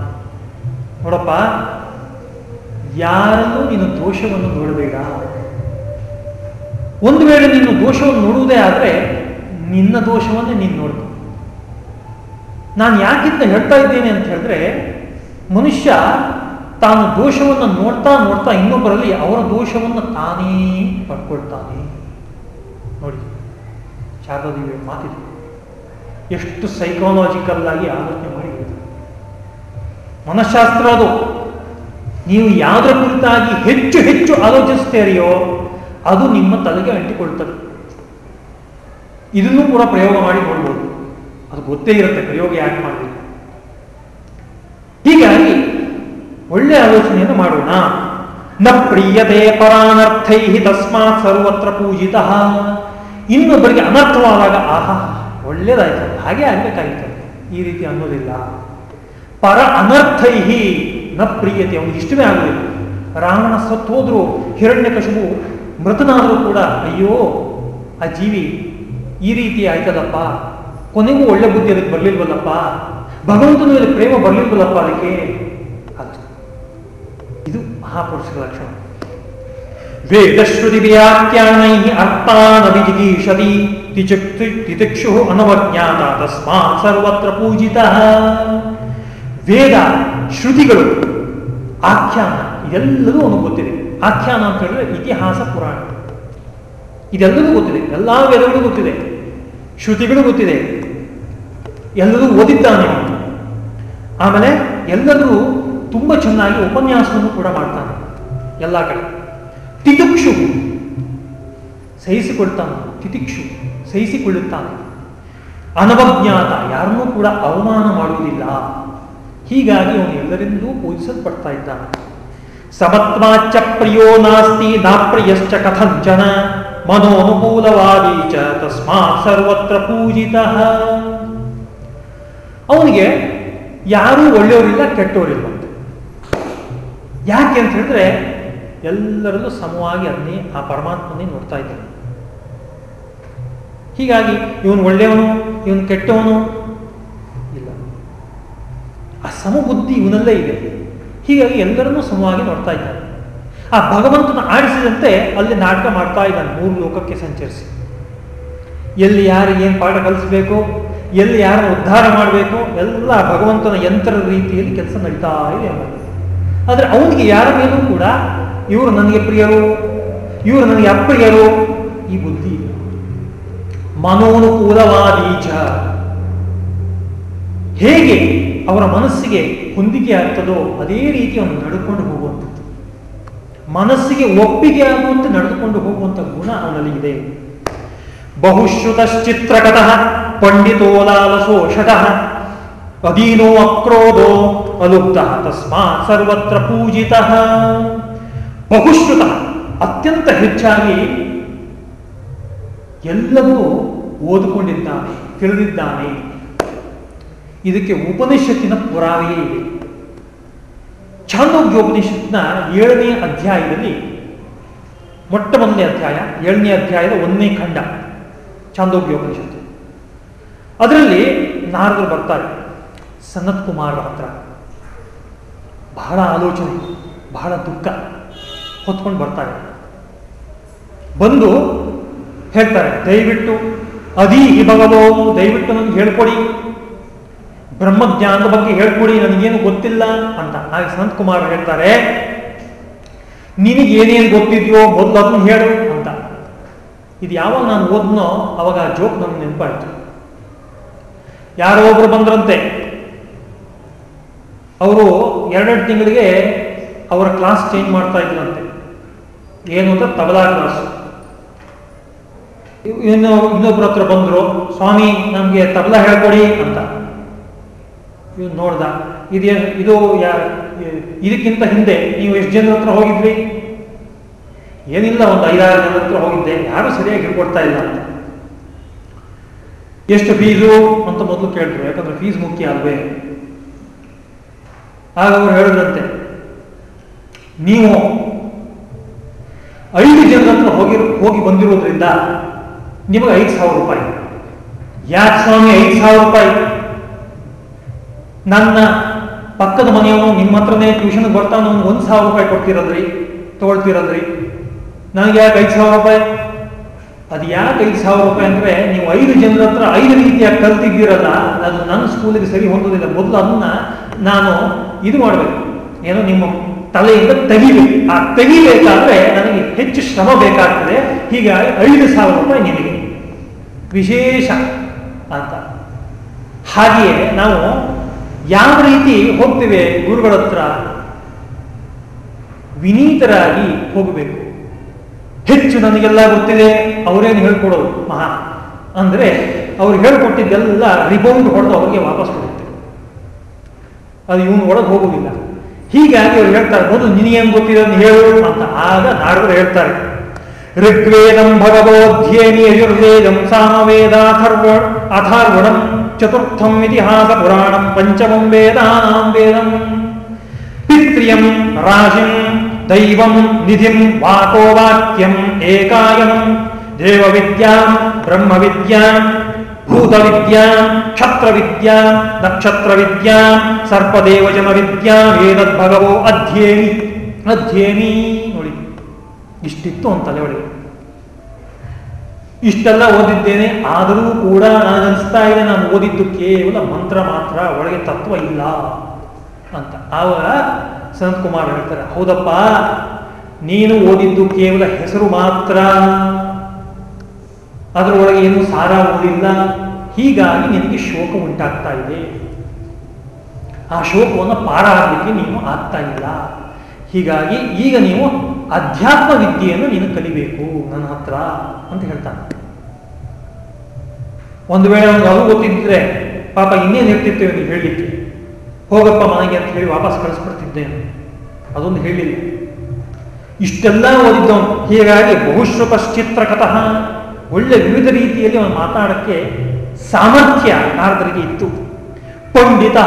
[SPEAKER 1] ನೋಡಪ್ಪ, ಯಾರಲ್ಲೂ ನೀನು ದೋಷವನ್ನು ನೋಡಬೇಡ. ಒಂದು ವೇಳೆ ನೀನು ದೋಷವನ್ನು ನೋಡುವುದೇ ಆದರೆ ನಿನ್ನ ದೋಷವನ್ನೇ ನೀನು ನೋಡ್ಕೊ. ನಾನು ಯಾಕಿಂತ ಹೇಳ್ತಾ ಇದ್ದೇನೆ ಅಂತ ಹೇಳಿದ್ರೆ, ಮನುಷ್ಯ ತಾನು ದೋಷವನ್ನು ನೋಡ್ತಾ ನೋಡ್ತಾ ಇನ್ನೊಬ್ಬರಲ್ಲಿ ಅವರ ದೋಷವನ್ನು ತಾನೇ ಪಡ್ಕೊಳ್ತಾನೆ. ನೋಡಿ ಶಾರದಾದೇವಿಯ ಮಾತಿದೆ. ಎಷ್ಟು ಸೈಕೋಲಾಜಿಕಲ್ ಆಗಿ ಆಲೋಚನೆ ಮಾಡಿ ಮನಃಶಾಸ್ತ್ರ ಅದು. ನೀವು ಯಾವುದರ ಕುರಿತಾಗಿ ಹೆಚ್ಚು ಹೆಚ್ಚು ಆಲೋಚಿಸ್ತೀರಿಯೋ ಅದು ನಿಮ್ಮ ತಲೆಗೆ ಅಂಟಿಕೊಳ್ತದೆ. ಇದನ್ನು ಕೂಡ ಪ್ರಯೋಗ ಮಾಡಿ ನೋಡ್ಬೋದು. ಅದು ಗೊತ್ತೇ ಇರುತ್ತೆ ಪ್ರಯೋಗ ಯಾಕೆ ಮಾಡಬೇಕು ಹೀಗಾಗಿ ಒಳ್ಳೆ ಆಲೋಚನೆಯನ್ನು ಮಾಡೋಣ. ನ ಪ್ರಿಯತೆ ಪರಾನರ್ಥೈ ತಸ್ಮಾತ್ ಸರ್ವತ್ರ ಪೂಜಿತ. ಇನ್ನೊಬ್ಬರಿಗೆ ಅನರ್ಥವಾದಾಗ ಆಹಾ. ಒಳ್ಳೇದಾಯ್ತು. ಹಾಗೆ ಆಗಬೇಕಾಗಿತ್ತು. ಈ ರೀತಿ ಅನ್ನೋದಿಲ್ಲ. ಪರ ಅನರ್ಥೈಹಿ ನ ಪ್ರಿಯತೆ. ಅವನಿಗೆ ಇಷ್ಟವೇ ಆಗಲಿಲ್ಲ ರಾವಣ ಸತ್ತೋದ್ರು ಹಿರಣ್ಯ ಕಶುಬು ಮೃತನಾದರೂ ಕೂಡ, ಅಯ್ಯೋ, ಆ ಜೀವಿ ಈ ರೀತಿ ಆಯ್ತದಪ್ಪ. ಕೊನೆಗೂ ಒಳ್ಳೆ ಬುದ್ಧಿ ಅದಕ್ಕೆ ಬರ್ಲಿಲ್ವಲ್ಲಪ್ಪ. ಭಗವಂತನ ಮೇಲೆ ಪ್ರೇಮ ಬರಲಿಲ್ವಲ್ಲಪ್ಪ ಅದಕ್ಕೆ. ಅದು ಇದು ಮಹಾಪುರುಷರ ಲಕ್ಷಣ. ವೇದಶ್ರುತಿ ವ್ಯಾಖ್ಯಾನೈ ಅರ್ಥಾನಭಿಜಿಗೀಷತಿ ಅನವಜ್ಞಾನ ಅನವಜ್ಞಾತ ತಸ್ಮಾತ್ ಸರ್ವತ್ರ ಪೂಜಿತ ವೇದ ಶ್ರುತಿಗಳು ಆಖ್ಯಾನ ಇದೆಲ್ಲದೂ ಅವನು ಗೊತ್ತಿದೆ. ಆಖ್ಯಾನ ಅಂತ ಹೇಳಿದ್ರೆ ಇತಿಹಾಸ, ಪುರಾಣ. ಇದೆಲ್ಲದೂ ಗೊತ್ತಿದೆ. ಎಲ್ಲ ವೇದಗಳು ಗೊತ್ತಿದೆ. ಶ್ರುತಿಗಳು ಗೊತ್ತಿದೆ. ಎಲ್ಲರೂ ಓದಿದ್ದಾನೆ. ಆಮೇಲೆ ಎಲ್ಲರೂ ತುಂಬ ಚೆನ್ನಾಗಿ ಉಪನ್ಯಾಸವನ್ನು ಕೂಡ ಮಾಡ್ತಾನೆ. ಎಲ್ಲ ಕಡೆ. ತಿತಿಕ್ಷು ಸಹಿಸಿಕೊಡ್ತಾನೆ ತಿತಿಕ್ಷು. ಸಹಿಸಿಕೊಳ್ಳುತ್ತಾನೆ ಅನವಜ್ಞಾತ, ಯಾರನ್ನೂ ಕೂಡ ಅವಮಾನ ಮಾಡುವುದಿಲ್ಲ. ಹೀಗಾಗಿ ಅವನು ಎಲ್ಲರಿಂದೂ ಪೂಜಿಸಲ್ಪಡ್ತಾ ಇದ್ದಾನೆ. ಸಮತ್ವಾಚ ಪ್ರಿಯೋ ನಾಸ್ತಿ ನಾಪ್ರಿಯಶ್ಚ ಕಥಂಚನ ಮನೋನುಕೂಲವಾದಿ ಚ ತಸ್ಮಾತ್ ಸರ್ವತ್ರ ಪೂಜಿತ. ಅವನಿಗೆ ಯಾರೂ ಒಳ್ಳೆಯವರಿಲ್ಲ, ಕೆಟ್ಟವರಿಲ್ಲ. ಯಾಕೆ ಅಂತ ಹೇಳಿದ್ರೆ ಎಲ್ಲರಲ್ಲೂ ಸಮವಾಗಿ ಅದನ್ನೇ, ಆ ಪರಮಾತ್ಮನೇ ನೋಡ್ತಾ ಇದ್ದಾನೆ. ಹೀಗಾಗಿ ಇವನು ಒಳ್ಳೆಯವನು, ಇವನು ಕೆಟ್ಟವನು? ಇಲ್ಲ. ಆ ಸಮಬುದ್ಧಿ ಇವನಲ್ಲೇ ಇದೆ. ಹೀಗಾಗಿ ಎಲ್ಲರನ್ನೂ ಸಮವಾಗಿ ನೋಡ್ತಾ ಇದ್ದಾನೆ. ಆ ಭಗವಂತನ ಆಡಿಸಿದಂತೆ ಅಲ್ಲಿ ನಾಟಕ ಮಾಡ್ತಾ ಇದ್ದಾನೆ, ಮೂರು ಲೋಕಕ್ಕೆ ಸಂಚರಿಸಿ. ಎಲ್ಲಿ ಯಾರು ಏನು ಪಾಠ ಕಲಿಸ್ಬೇಕು, ಎಲ್ಲಿ ಯಾರನ್ನು ಉದ್ಧಾರ ಮಾಡಬೇಕು, ಎಲ್ಲ ಭಗವಂತನ ಯಂತ್ರದ ರೀತಿಯಲ್ಲಿ ಕೆಲಸ ನಡೀತಾ ಇದೆ ಆದರೆ ಅವನಿಗೆ ಯಾರ ಮೇಲೂ ಕೂಡ ಇವರು ನನಗೆ ಪ್ರಿಯರು, ಇವರು ನನಗೆ ಅಪ್ರಿಯರು, ಈ ಬುದ್ಧಿ ಮನೋನುಕೂಲವಾದೀಚ. ಹೇಗೆ ಅವರ ಮನಸ್ಸಿಗೆ ಹೊಂದಿಕೆ ಆಗ್ತದೋ ಅದೇ ರೀತಿ ಅವನು ನಡೆದುಕೊಂಡು ಹೋಗುವಂಥದ್ದು. ಮನಸ್ಸಿಗೆ ಒಪ್ಪಿಗೆ ಆಗುವಂತೆ ನಡೆದುಕೊಂಡು ಹೋಗುವಂಥ ಗುಣ ಅವನಲ್ಲಿ ಇದೆ. ಬಹುಶ್ರುತಶ್ಚಿತ್ರಕತಃ ಪಂಡಿತೋ ಲಾಲಸೋಷತಃ ಅದೀನೋ ಅಕ್ರೋಧೋ ಅಲುಪ್ತ ತಸ್ಮಾತ್ ಸರ್ವತ್ರ ಪೂಜಿತ. ಬಹುಶ್ರುತ ಅತ್ಯಂತ ಹೆಚ್ಚಾಗಿ ಎಲ್ಲವೂ ಓದಿಕೊಂಡಿದ್ದಾನೆ ತಿಳಿದಿದ್ದಾನೆ. ಇದಕ್ಕೆ ಉಪನಿಷತ್ತಿನ ಪುರಾವೆಯೇ ಇದೆ. ಛಾಂದೋಗ್ಯೋಪನಿಷತ್ನ ಏಳನೇ ಅಧ್ಯಾಯದಲ್ಲಿ ಮೊಟ್ಟ ಮೊದಲನೇ ಅಧ್ಯಾಯ, ಏಳನೇ ಅಧ್ಯಾಯದ ಒಂದನೇ ಖಂಡ, ಛಾಂದೋಗ್ಯೋಪನಿಷತ್ತು. ಅದರಲ್ಲಿ ನಾರದರು ಬರ್ತಾರೆ ಸನತ್ ಕುಮಾರ್ ಹತ್ರ. ಬಹಳ ಆಲೋಚನೆ, ಬಹಳ ದುಃಖ ಹೊತ್ಕೊಂಡು ಬರ್ತಾರೆ. ಬಂದು ಹೇಳ್ತಾರೆ, ದಯವಿಟ್ಟು ಅದಿ ಭಗವೋ ದಯವಿಟ್ಟು ನನಗೆ ಹೇಳ್ಕೊಡಿ. ಬ್ರಹ್ಮಜ್ಞಾನದ ಬಗ್ಗೆ ಹೇಳ್ಕೊಡಿ, ನನಗೇನು ಗೊತ್ತಿಲ್ಲ ಅಂತ ಹಾಗೆ ಸಂತ್ ಕುಮಾರ್ ಹೇಳ್ತಾರೆ. ನಿನಗೆ ಏನೇನು ಗೊತ್ತಿದೆಯೋ ಮೊದಲು ಅದನ್ನು ಹೇಳು ಅಂತ. ಇದು ಯಾವಾಗ ನಾನು ಓದ್ನೋ ಅವಾಗ ಆ ಜೋಕ್ ನನಗೆ ನೆನಪಾಯ್ತು. ಯಾರೋ ಒಬ್ರು ಬಂದ್ರಂತೆ. ಅವರು ಎರಡೆರಡು ತಿಂಗಳಿಗೆ ಅವರ ಕ್ಲಾಸ್ ಚೇಂಜ್ ಮಾಡ್ತಾ ಇದ್ರಂತೆ. ಏನು ಅಂತ? ತಬಲಾ ಕ್ಲಾಸ್ ಇನ್ನು ಇನ್ನೊಬ್ರ ಹತ್ರ ಬಂದರು, ಸ್ವಾಮಿ, ನಮಗೆ ತಬಲ ಹೇಳ್ಕೊಡಿ ಅಂತ. ಇವ್ನು ನೋಡ್ದ, ಇದು ಇದು ಯಾ ಇದಕ್ಕಿಂತ ಹಿಂದೆ ನೀವು ಎಷ್ಟು ಜನರ ಹತ್ರ ಹೋಗಿದ್ರಿ? ಏನಿಲ್ಲ, ಒಂದು ಐದಾರು ಜನರ ಹತ್ರ ಹೋಗಿದ್ದೆ. ಯಾರು ಸರಿಯಾಗಿ ಹೇಳ್ಕೊಡ್ತಾ ಇಲ್ಲ ಅಂತ. ಎಷ್ಟು ಫೀಸು? ಅಂತ ಮೊದಲು ಕೇಳಿದ್ರು, ಯಾಕಂದ್ರೆ ಫೀಸ್ ಮುಖ್ಯ ಅಲ್ವೇ? ಆಗ ಅವ್ರು ಹೇಳಿದ್ರಂತೆ, ನೀವು ಐದು ಜನರ ಹತ್ರ ಹೋಗಿ ಹೋಗಿ ಬಂದಿರೋದ್ರಿಂದ ನಿಮಗೆ ಐದು ಸಾವಿರ ರೂಪಾಯಿ. ಯಾಕೆ ಸ್ವಾಮಿ, ಐದು ಸಾವಿರ ರೂಪಾಯಿ? ನನ್ನ ಪಕ್ಕದ ಮನೆಯವನು ನಿಮ್ಮ ಹತ್ರನೇ ಟ್ಯೂಷನ್ ಬರ್ತಾನೆ ಒಂದು ಸಾವಿರ ರೂಪಾಯಿ ಕೊಡ್ತಿರದ್ರಿ, ತಗೊಳ್ತಿರದ್ರಿ. ನನಗೆ ಯಾಕೆ ಐದು ಸಾವಿರ ರೂಪಾಯಿ? ಅದು ಯಾಕೆ ಐದು ಸಾವಿರ ರೂಪಾಯಿ ಅಂದ್ರೆ, ನೀವು ಐದು ಜನರ ಹತ್ರ ಐದು ರೀತಿಯಾಗಿ ಕಲ್ತಿದ್ದೀರಲ್ಲ, ಅದು ನನ್ನ ಸ್ಕೂಲಿಗೆ ಸರಿ ಹೊಂದೋದಿಲ್ಲ ಮೊದಲು ಅದನ್ನ ನಾನು ಇದು ಮಾಡಬೇಕು. ಏನೋ, ನಿಮ್ಮ ತಲೆಯಿಂದ ತೆಗಿಬೇಕು. ಆ ತೆಗಿಬೇಕಾದ್ರೆ ನನಗೆ ಹೆಚ್ಚು ಶ್ರಮ ಬೇಕಾಗ್ತದೆ. ಹೀಗಾಗಿ ಐದು ಸಾವಿರ ರೂಪಾಯಿ ನಿಮಗೆ ವಿಶೇಷ ಅಂತ. ಹಾಗೆಯೇ ನಾವು ಯಾವ ರೀತಿ ಹೋಗ್ತೇವೆ ಗುರುಗಳ ಹತ್ರ? ವಿನೀತರಾಗಿ ಹೋಗಬೇಕು. ಹೆಚ್ಚು ನನಗೆಲ್ಲ ಗೊತ್ತಿದೆ, ಅವರೇನು ಹೇಳ್ಕೊಡೋದು ಮಹಾ. ಅಂದರೆ ಅವ್ರು ಹೇಳ್ಕೊಟ್ಟಿದ್ದೆಲ್ಲ ರಿಬೌಂಡ್ ಹೊಡೆದು ಅವರಿಗೆ ವಾಪಸ್ ಕೊಡುತ್ತೆ. ಅದು ಇವನು ಒಳಗೆ ಹೋಗುವುದಿಲ್ಲ ಹೀಗಾಗಿ ಅವ್ರು ಹೇಳ್ತಾರೆ, ಮೊದಲು ನಿನಗೇನು ಗೊತ್ತಿದೆ ಹೇಳು ಅಂತ. ಆಗ ನಾಡಿದ್ರೆ ಹೇಳ್ತಾರೆ. ಋಗ್ವೇದಂ ಭಗವೋಧ್ಯೇನಿ ಯಜುರ್ವೇದಂ ಸಾಮವೇದಾಥರ್ವ ಅಥರ್ವಣಂ ಚತುರ್ಥಂ ಇತಿಹಾಸ ಪುರಾಣಂ ಪಂಚಮಂ ವೇದಾನಾಂ ವೇದಂ ಪಿತ್ರಿಯಂ ರಾಶಿಂ ದೈವಂ ನಿಧಿಂ ವಾಕೋ ವಾಕ್ಯಂ ಏಕಾಯನಂ ದೇವವಿದ್ಯಾಂ ಬ್ರಹ್ಮವಿದ್ಯಾಂ ಭೂತವಿದ್ಯಾಂ ಕ್ಷತ್ರವಿದ್ಯಾಂ ನಕ್ಷತ್ರವಿದ್ಯಾಂ ಸರ್ಪದೇವಜನ ವಿದ್ಯಾಂ ಏತದ್ಭಗವೋ ಅಧ್ಯೇನಿ ಅಧ್ಯೇನಿ ನೋಡಿ ಇಷ್ಟಿತ್ತು ಅಂತ ತಲೆ ಇಷ್ಟೆಲ್ಲ ಓದಿದ್ದೇನೆ, ಆದರೂ ಕೂಡ ನನಗನ್ನಿಸ್ತಾ ಇದೆ ನಾನು ಓದಿದ್ದು ಕೇವಲ ಮಂತ್ರ ಮಾತ್ರ, ಒಳಗೆ ತತ್ವ ಇಲ್ಲ ಅಂತ. ಆವಾಗ ಸನತ್ ಕುಮಾರ್ ಹೇಳ್ತಾರೆ, ಹೌದಪ್ಪ, ನೀನು ಓದಿದ್ದು ಕೇವಲ ಹೆಸರು ಮಾತ್ರ. ಅದರೊಳಗೆ ಏನು ಸಾರ ಓದಿಲ್ಲ ಹೀಗಾಗಿ ನಿನಗೆ ಶೋಕ ಉಂಟಾಗ್ತಾ ಇದೆ. ಆ ಶೋಕವನ್ನು ಪಾರಾಗಲಿಕ್ಕೆ ನೀನು ಆಗ್ತಾ ಇಲ್ಲ. ಹೀಗಾಗಿ ಈಗ ನೀವು ಅಧ್ಯಾತ್ಮ ವಿದ್ಯೆಯನ್ನು ನೀನು ಕಲಿಬೇಕು ನನ್ನ ಹತ್ರ ಅಂತ ಹೇಳ್ತಾನೆ. ಒಂದು ವೇಳೆ ಒಂದು ಅದು ಗೊತ್ತಿದ್ರೆ, ಪಾಪ ಇನ್ನೇನು ಹೇಳ್ತಿತ್ತು ನೀವು ಹೇಳಲಿಕ್ಕೆ. ಹೋಗಪ್ಪ ಮನೆಗೆ ಅಂತ ಹೇಳಿ ವಾಪಸ್ ಕಳಿಸ್ಕೊಡ್ತಿದ್ದೇನೆ ಅದೊಂದು ಹೇಳಿಲ್ಲ ಇಷ್ಟೆಲ್ಲ ಓದಿದ್ದವನು. ಹೀಗಾಗಿ ಬಹುಶ್ರುಪಶ್ಚಿತ್ರಕತಃ ಒಳ್ಳೆ ವಿವಿಧ ರೀತಿಯಲ್ಲಿ ಅವನು ಮಾತಾಡಕ್ಕೆ ಸಾಮರ್ಥ್ಯ ನಾರದರಿಗೆ ಇತ್ತು. ಪಂಡಿತ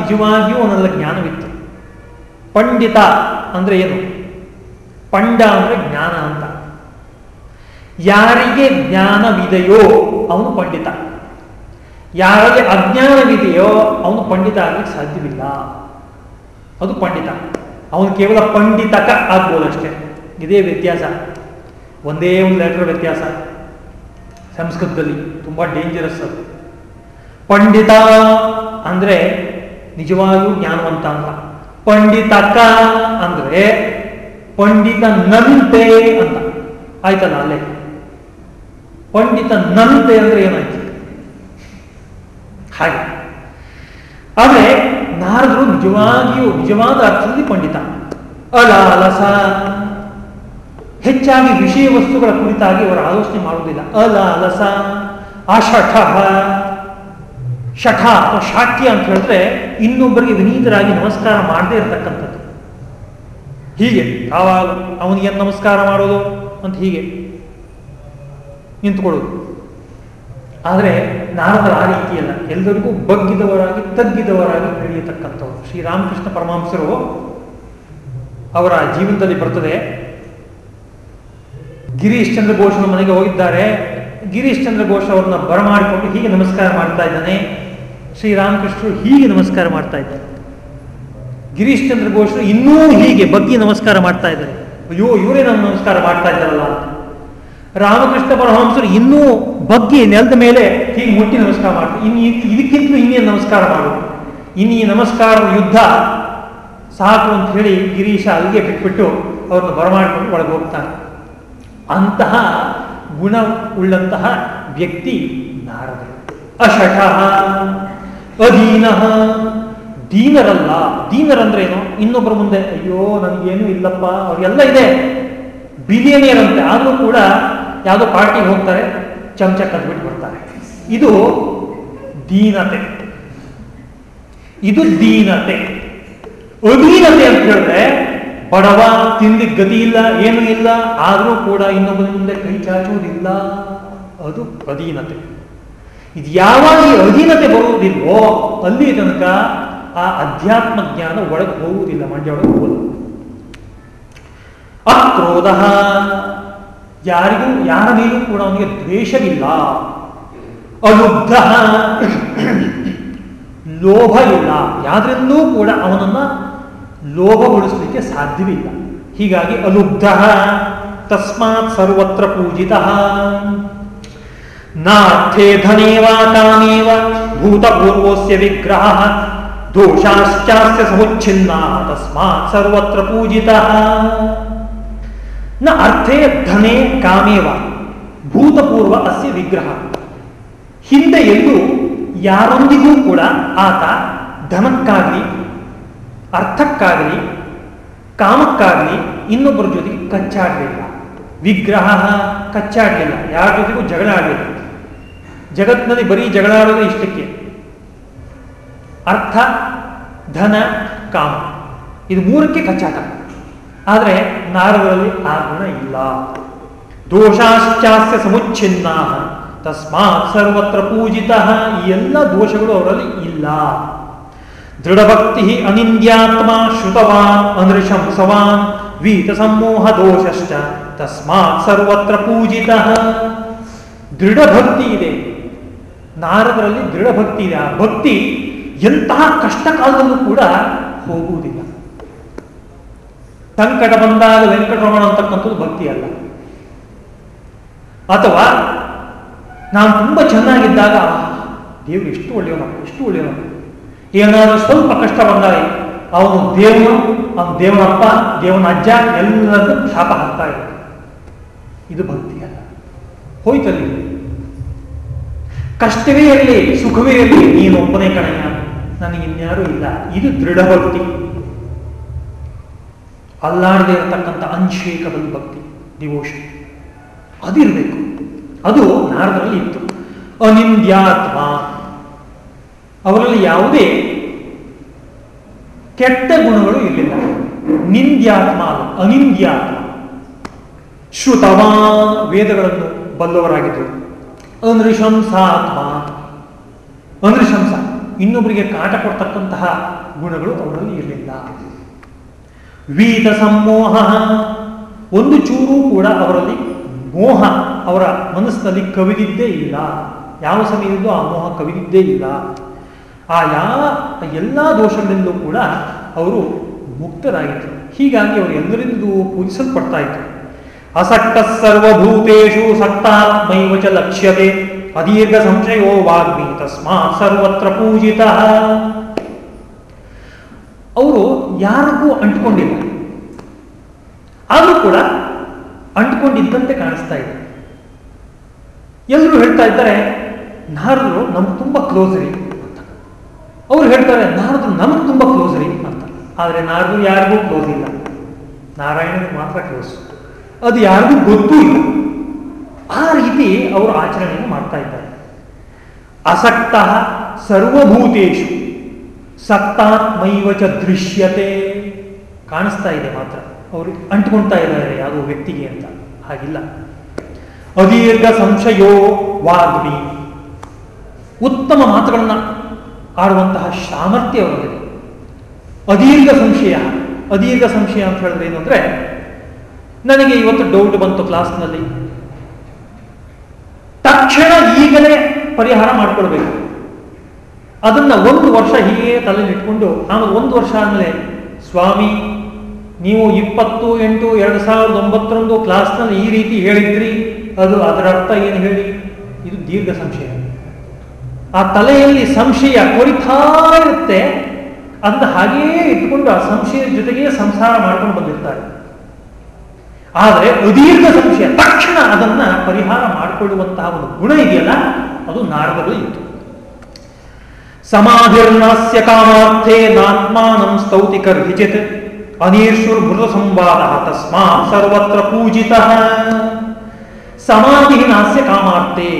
[SPEAKER 1] ನಿಜವಾಗಿಯೂ ಅವನೆಲ್ಲ ಜ್ಞಾನವಿತ್ತು. ಪಂಡಿತ ಅಂದ್ರೆ ಏನು? ಪಂಡ ಅಂದ್ರೆ ಜ್ಞಾನ ಅಂತ. ಯಾರಿಗೆ ಜ್ಞಾನವಿದೆಯೋ ಅವನು ಪಂಡಿತ. ಯಾರಿಗೆ ಅಜ್ಞಾನವಿದೆಯೋ ಅವನು ಪಂಡಿತ ಆಗಲಿಕ್ಕೆ ಸಾಧ್ಯವಿಲ್ಲ. ಅದು ಪಂಡಿತ. ಅವನು ಕೇವಲ ಪಂಡಿತಕ ಆಗ್ಬೋದಷ್ಟೇ ಇದೇ ವ್ಯತ್ಯಾಸ. ಒಂದೇ ಒಂದು ಲೆಟರ್ ವ್ಯತ್ಯಾಸ. ಸಂಸ್ಕೃತದಲ್ಲಿ ತುಂಬ ಡೇಂಜರಸ್ ಅದು. ಪಂಡಿತ ಅಂದರೆ ನಿಜವಾಗಿಯೂ ಜ್ಞಾನವಂತ ಅಂತ ಪಂಡಿತಕ ಅಂದ್ರೆ ಪಂಡಿತನಂತೆ ಅಂತ. ಆಯ್ತಲ್ಲ ಅಲ್ಲೇ? ಪಂಡಿತನಂತೆ ಅಂದ್ರೆ ಏನಾಯ್ತು? ಹಾಗೆ. ಆದರೆ ನಾರದರು ನಿಜವಾಗಿಯೂ ನಿಜವಾದ ಅರ್ಥದಲ್ಲಿ ಪಂಡಿತ. ಅಲಾಲಸ ಹೆಚ್ಚಾಗಿ ವಿಷಯ ವಸ್ತುಗಳ ಕುರಿತಾಗಿ ಅವರು ಆಲೋಚನೆ ಮಾಡುವುದಿಲ್ಲ. ಅಲಾಲಸ ಅಶಠ ಶಠ ಅಥವಾ ಶಾಠ್ಯ ಅಂತ ಹೇಳಿದ್ರೆ ಇನ್ನೊಬ್ಬರಿಗೆ ವಿನೀತರಾಗಿ ನಮಸ್ಕಾರ ಮಾಡದೇ ಇರತಕ್ಕಂಥದ್ದು. ಹೀಗೆ ಆವಾಗ ಅವನಿಗೆ ನಮಸ್ಕಾರ ಮಾಡೋದು ಅಂತ ಹೀಗೆ ನಿಂತ್ಕೊಳ್ಳೋದು. ಆದರೆ ನಾರದರ ಆ ರೀತಿಯಲ್ಲ, ಎಲ್ಲರಿಗೂ ಬಗ್ಗಿದವರಾಗಿ ತಗ್ಗಿದವರಾಗಿ ನಡೆಯತಕ್ಕಂಥವ್ರು ಶ್ರೀರಾಮಕೃಷ್ಣ ಪರಮಹಂಸರು ಅವರ ಜೀವನದಲ್ಲಿ ಬರ್ತದೆ. ಗಿರೀಶ್ ಚಂದ್ರ ಘೋಷನ ಮನೆಗೆ ಹೋಗಿದ್ದಾರೆ. ಗಿರೀಶ್ ಚಂದ್ರ ಘೋಷ್ ಅವ್ರನ್ನ ಬರಮಾಡಿಕೊಂಡು ಹೀಗೆ ನಮಸ್ಕಾರ ಮಾಡ್ತಾ ಇದ್ದಾನೆ. ಶ್ರೀರಾಮಕೃಷ್ಣರು ಹೀಗೆ ನಮಸ್ಕಾರ ಮಾಡ್ತಾ ಇದ್ದಾರೆ. ಗಿರೀಶ್ ಚಂದ್ರ ಘೋಷರು ಇನ್ನೂ ಹೀಗೆ ಬಗ್ಗಿ ನಮಸ್ಕಾರ ಮಾಡ್ತಾ ಇದ್ದಾರೆ. ಅಯ್ಯೋ, ಇವರೇ ನಮ್ಮ ನಮಸ್ಕಾರ ಮಾಡ್ತಾ ಇದ್ದಾರಲ್ಲ ರಾಮಕೃಷ್ಣ ಪರಮಹಂಸರು ಇನ್ನೂ ಬಗ್ಗಿ ನೆಲದ ಮೇಲೆ ಹೀಗೆ ಮುಟ್ಟಿ ನಮಸ್ಕಾರ ಮಾಡ್ತಾರೆ. ಇನ್ನು ಇದಕ್ಕಿಂತಲೂ ಇನ್ನೇನು ನಮಸ್ಕಾರ ಮಾಡೋದು? ಇನ್ನು ಈ ನಮಸ್ಕಾರ ಯುದ್ಧ ಸಾಕು ಅಂತ ಹೇಳಿ ಗಿರೀಶ ಅಲ್ಲಿಗೆ ಬಿಟ್ಬಿಟ್ಟು ಅವ್ರನ್ನ ಬರಮಾಡಿಕೊಂಡು ಒಳಗೆ ಹೋಗ್ತಾನೆ. ಅಂತಹ ಗುಣ ಉಳ್ಳಂತಹ ವ್ಯಕ್ತಿ ನಾರದ ಅಶಠ, ಅಧೀನ ದೀನರಲ್ಲ ದೀನರಂದ್ರೆ ಏನು ಇನ್ನೊಬ್ಬರ ಮುಂದೆ, ಅಯ್ಯೋ ನನಗೇನು ಇಲ್ಲಪ್ಪ, ಅವ್ರಿಗೆಲ್ಲ ಇದೆ ಬಿಲಿಯನಿಯರ್ ಅಂತೆ ಆದರೂ ಕೂಡ ಯಾವುದೋ ಪಾರ್ಟಿಗೆ ಹೋಗ್ತಾರೆ, ಚಮಚ ಕದ್ಬಿಟ್ಟು ಬರ್ತಾರೆ. ಇದು ದೀನತೆ. ಇದು ದೀನತೆ. ಅಧೀನತೆ ಅಂತ ಹೇಳಿದ್ರೆ, ಬಡವ ತಿಂದಿ ಗತಿ ಇಲ್ಲ, ಏನು ಇಲ್ಲ, ಆದರೂ ಕೂಡ ಇನ್ನೊಬ್ಬರ ಮುಂದೆ ಕೈ ಚಾಚುವುದಿಲ್ಲ. ಅದು ಅಧೀನತೆ. ಇದು ಯಾವಾಗ ಈ ಅಧೀನತೆ ಬರುವುದಿಲ್ವೋ, ಅಲ್ಲಿ ತನಕ ಆ ಅಧ್ಯಾತ್ಮ ಜ್ಞಾನ ಒಳಗೆ ಹೋಗುವುದಿಲ್ಲ. ಮಂಡ್ಯ ಒಳಗೆ ಹೋಗೋದು ಅಕ್ರೋಧ. ಯಾರಿಗೂ, ಯಾರ ಮೇಲೂ ಕೂಡ ಅವನಿಗೆ ದ್ವೇಷವಿಲ್ಲ. ಅಲುಬ್ಧ. ಲೋಭ ಇಲ್ಲ. ಯಾವ್ದ್ರಲ್ಲೂ ಕೂಡ ಅವನನ್ನ ಲೋಭಗೊಳಿಸಲಿಕ್ಕೆ ಸಾಧ್ಯವಿಲ್ಲ. ಹೀಗಾಗಿ ಅಲುಬ್ಧ. ತಸ್ಮಾತ್ ಸರ್ವತ್ರ ಪೂಜಿತ. ನಾಥೇ ಧನೇವ ಕಾಮೇವ ಭೂತಪೂರ್ವಸ್ಯ ವಿಗ್ರಹ. ದೋಷಾಶ್ಚಾಸ್ಯ ಸಮುಚ್ಛಿನ್ನ ತಸ್ಮಾತ್ ಸರ್ವತ್ರ ಪೂಜಿತ. ನ ಅರ್ಥೇ ಧನೆ ಕಾಮೇವ ಭೂತಪೂರ್ವ ಅಸ್ಯ ವಿಗ್ರಹ. ಹಿಂದೆ ಎಲ್ಲೂ ಯಾರೊಂದಿಗೂ ಕೂಡ ಆತ ಧನಕ್ಕಾಗಲಿ, ಅರ್ಥಕ್ಕಾಗಲಿ, ಕಾಮಕ್ಕಾಗಲಿ ಇನ್ನೊಬ್ಬರ ಜೊತೆಗೆ ಕಚ್ಚಾಡಲಿಲ್ಲ. ವಿಗ್ರಹ ಕಚ್ಚಾಡಲಿಲ್ಲ, ಯಾರ ಜೊತೆಗೂ ಜಗಳ ಆಡಲಿಲ್ಲ. ಜಗತ್ತಿನಲ್ಲಿ ಬರೀ ಜಗಳ ಇಷ್ಟಕ್ಕೆ. ಅರ್ಥ, ಧನ, ಕಾಮ. ಇದು ಮೂರಕ್ಕೆ ಕಚ್ಚಾಟ. ಆದರೆ ನಾರದರಲ್ಲಿ ಆ ಗುಣ ಇಲ್ಲ. ದೋಷಾಶ್ಚಾಸ್ಯ ಸಮುಚ್ಛಿನ್ನ ತಸ್ಮಾತ್ ಸರ್ವತ್ರ ಪೂಜಿತ. ಈ ಎಲ್ಲ ದೋಷಗಳು ಅವರಲ್ಲಿ ಇಲ್ಲ. ದೃಢಭಕ್ತಿ ಅನಿಂದ್ಯಾತ್ಮ ಶ್ರುತವಾನ್ ಅನೃಶಂಸವಾನ್ ವೀತ ಸಮೂಹ ದೋಷಶ್ಚ. ತಸ್ಮಾತ್ ಸರ್ವತ್ರ ಪೂಜಿತ. ದೃಢಭಕ್ತಿ ಇದೆ. ನಾರದರಲ್ಲಿ ದೃಢಭಕ್ತಿ ಇದೆ. ಆ ಭಕ್ತಿ ಎಂತಹ ಕಷ್ಟ ಕಾಲದಲ್ಲೂ ಕೂಡ ಹೋಗುವುದಿಲ್ಲ. ಸಂಕಟ ಬಂದಾಗ ವೆಂಕಟರಮಣ ಅಂತಕ್ಕಂಥದ್ದು ಭಕ್ತಿ ಅಲ್ಲ. ಅಥವಾ ನಾನು ತುಂಬ ಚೆನ್ನಾಗಿದ್ದಾಗ ದೇವರು ಎಷ್ಟು ಒಳ್ಳೆಯವ ಎಷ್ಟು ಒಳ್ಳೆಯವ ಏನಾದರೂ ಸ್ವಲ್ಪ ಕಷ್ಟ ಬಂದಾಗ, ಅವನು ದೇವರು ಅವನ ದೇವನಪ್ಪ, ದೇವನ ಅಜ್ಜ ಎಲ್ಲರದ್ದು ಶಾಪ ಹಾಕ್ತಾ ಇದ್ದ ಇದು ಭಕ್ತಿ ಅಲ್ಲ. ಹೋಯ್ತಲ್ಲಿ. ಕಷ್ಟವೇ ಇರಲಿ, ಸುಖವೇ ಇರಲಿ, ನೀನು ಒಬ್ಬನೇ ಕಣಯ್ಯ ನನಗೆ ಇನ್ಯಾರೂ ಇಲ್ಲ. ಇದು ದೃಢಭಕ್ತಿ ಭಕ್ತಿ. ಅಲ್ಲಾಡದೆ ಇರತಕ್ಕಂಥ ಅನ್ಶೇಕಬಲ್ ಭಕ್ತಿ ಡಿವೋಷನ್ ಅದಿರಬೇಕು ಅದು ನಾರದರಲ್ಲಿ ಇತ್ತು. ಅನಿಂದ್ಯಾತ್ಮ. ಅವರಲ್ಲಿ ಯಾವುದೇ ಕೆಟ್ಟ ಗುಣಗಳು ಇರಲಿಲ್ಲ. ನಿಂದ್ಯಾತ್ಮ ಅನಿಂದ್ಯಾತ್ಮ. ಶ್ರುತವಾ ವೇದಗಳನ್ನು ಬಲ್ಲವರಾಗಿದ್ದರು. ಅನೃಶಂಸಾತ್ಮ. ಅನೃಶಂಸ. ಇನ್ನೊಬ್ಬರಿಗೆ ಕಾಟ ಕೊಡ್ತಕ್ಕಂತಹ ಗುಣಗಳು ಅವರಲ್ಲಿ ಇರಲಿಲ್ಲ. ವೀತ ಸಮೋಹ ಒಂದು ಚೂರು ಕೂಡ ಅವರಲ್ಲಿ ಮೋಹ ಅವರ ಮನಸ್ಸಿನಲ್ಲಿ ಕವಿದಿದ್ದೇ ಇಲ್ಲ. ಯಾವ ಸಮಯದಲ್ಲೂ ಆ ಮೋಹ ಕವಿದಿದ್ದೇ ಇಲ್ಲ. ಆ ಯಾವ ಎಲ್ಲ ದೋಷಗಳಿಂದಲೂ ಕೂಡ ಅವರು ಮುಕ್ತರಾಗಿದ್ದರು ಹೀಗಾಗಿ ಅವರು ಎಲ್ಲರಿಂದಲೂ ಪೂಜಿಸಲ್ಪಡ್ತಾ ಇದ್ರು. ಅಸಕ್ತ ಸರ್ವಭೂತೇಶು ಸಕ್ತಾತ್ಮೈವಚ ಲಕ್ಷ್ಯತೆ. ಅದೀರ್ಘ ಸಂಶಯೋ ವಾಗ್ಮಿ ತಸ್ಮಾತ್ ಸರ್ವತ್ರ ಪೂಜಿತ. ಅವರು ಯಾರಿಗೂ ಅಂಟ್ಕೊಂಡಿಲ್ಲ. ಆದರೂ ಕೂಡ ಅಂಟ್ಕೊಂಡಿದ್ದಂತೆ ಕಾಣಿಸ್ತಾ ಇದೆ. ಎಲ್ಲರೂ ಹೇಳ್ತಾ ಇದ್ದಾರೆ, ನಾರದರು ನಮ್ಗೆ ತುಂಬ ಕ್ಲೋಸ್ ರೀ ಅಂತ. ಅವ್ರು ಹೇಳ್ತಾರೆ, ನಾರದ್ರು ನಮ್ಗೆ ತುಂಬ ಕ್ಲೋಸ್ ರೀ ಅಂತ. ಆದರೆ ನಾರದು ಯಾರಿಗೂ ಕ್ಲೋಸ್ ಇಲ್ಲ. ನಾರಾಯಣನಿಗೆ ಮಾತ್ರ ಕ್ಲೋಸ್ ಅದು ಯಾರಿಗೂ ಗೊತ್ತೂ ಇಲ್ಲ. ಆ ರೀತಿ ಅವರು ಆಚರಣೆಯನ್ನು ಮಾಡ್ತಾ ಇದ್ದಾರೆ. ಅಸಕ್ತ ಸರ್ವಭೂತೇಶು ಸಕ್ತಾತ್ಮೈವಚ ದೃಶ್ಯತೆ ಕಾಣಿಸ್ತಾ ಇದೆ ಮಾತ್ರ. ಅವರು ಅಂಟ್ಕೊಳ್ತಾ ಇದ್ದಾರೆ ಯಾವುದೋ ವ್ಯಕ್ತಿಗೆ ಅಂತ. ಹಾಗಿಲ್ಲ. ಅದೀರ್ಘ ಸಂಶಯೋ ವಾಗ್ಮಿ. ಉತ್ತಮ ಮಾತುಗಳನ್ನು ಆಡುವಂತಹ ಸಾಮರ್ಥ್ಯ ಅವರಲ್ಲಿದೆ ಅದೀರ್ಘ ಸಂಶಯ. ಅದೀರ್ಘ ಸಂಶಯ ಅಂತ ಹೇಳಿದ್ರೆ ಏನು ಅಂದರೆ, ನನಗೆ ಇವತ್ತು ಡೌಟ್ ಬಂತು ಕ್ಲಾಸ್ನಲ್ಲಿ ತಕ್ಷಣ ಈಗಲೇ ಪರಿಹಾರ ಮಾಡಿಕೊಡ್ಬೇಕು ಅದನ್ನ ಒಂದು ವರ್ಷ ಹೀಗೆ ತಲೆಯಲ್ಲಿಟ್ಕೊಂಡು ಆಮೇಲೆ ಒಂದು ವರ್ಷ ಆದಮೇಲೆ, ಸ್ವಾಮಿ, ನೀವು ಇಪ್ಪತ್ತು ಎಂಟು ಎರಡು ಸಾವಿರದ ಒಂಬತ್ತರಂದು ಕ್ಲಾಸ್ನಲ್ಲಿ ಈ ರೀತಿ ಹೇಳಿದ್ರಿ. ಅದು ಅದರ ಅರ್ಥ ಏನು ಹೇಳಿ? ಇದು ದೀರ್ಘ ಸಂಶಯ. ಆ ತಲೆಯಲ್ಲಿ ಸಂಶಯ ಕೊರಿತಾ ಇರುತ್ತೆ ಅದನ್ನ ಹಾಗೆಯೇ ಇಟ್ಕೊಂಡು ಆ ಸಂಶಯದ ಜೊತೆಗೆ ಸಂಸಾರ ಮಾಡ್ಕೊಂಡು ಬಂದಿರ್ತಾರೆ. ಆದರೆ ಅದೀರ್ಘ ಸಂಶಯ, ತಕ್ಷಣ ಅದನ್ನ ಪರಿಹಾರ ಮಾಡಿಕೊಳ್ಳುವಂತಹ ಒಂದು ಗುಣ ಇದೆಯಲ್ಲ, ಅದು ನಾರದಲ್ಲಿ ಇತ್ತು. ಸಮಾಧಿರ್ನಾಸ್ಯ ಕಾಮಾರ್ಥೆ ನಾತ್ಮಾನಂ ಸ್ತೌತಿ ಕರ್ಹಿಚಿತ್ ಅನೀರ್ಷುರ್ಮೃತ ಸಂವಾದ ತಸ್ಮಾತ್ ಸರ್ವತ್ರ ಪೂಜಿತ. ಸಮಾಧಿ ನಾಸ್ಯ ಕಾಮಾರ್ಥೆ.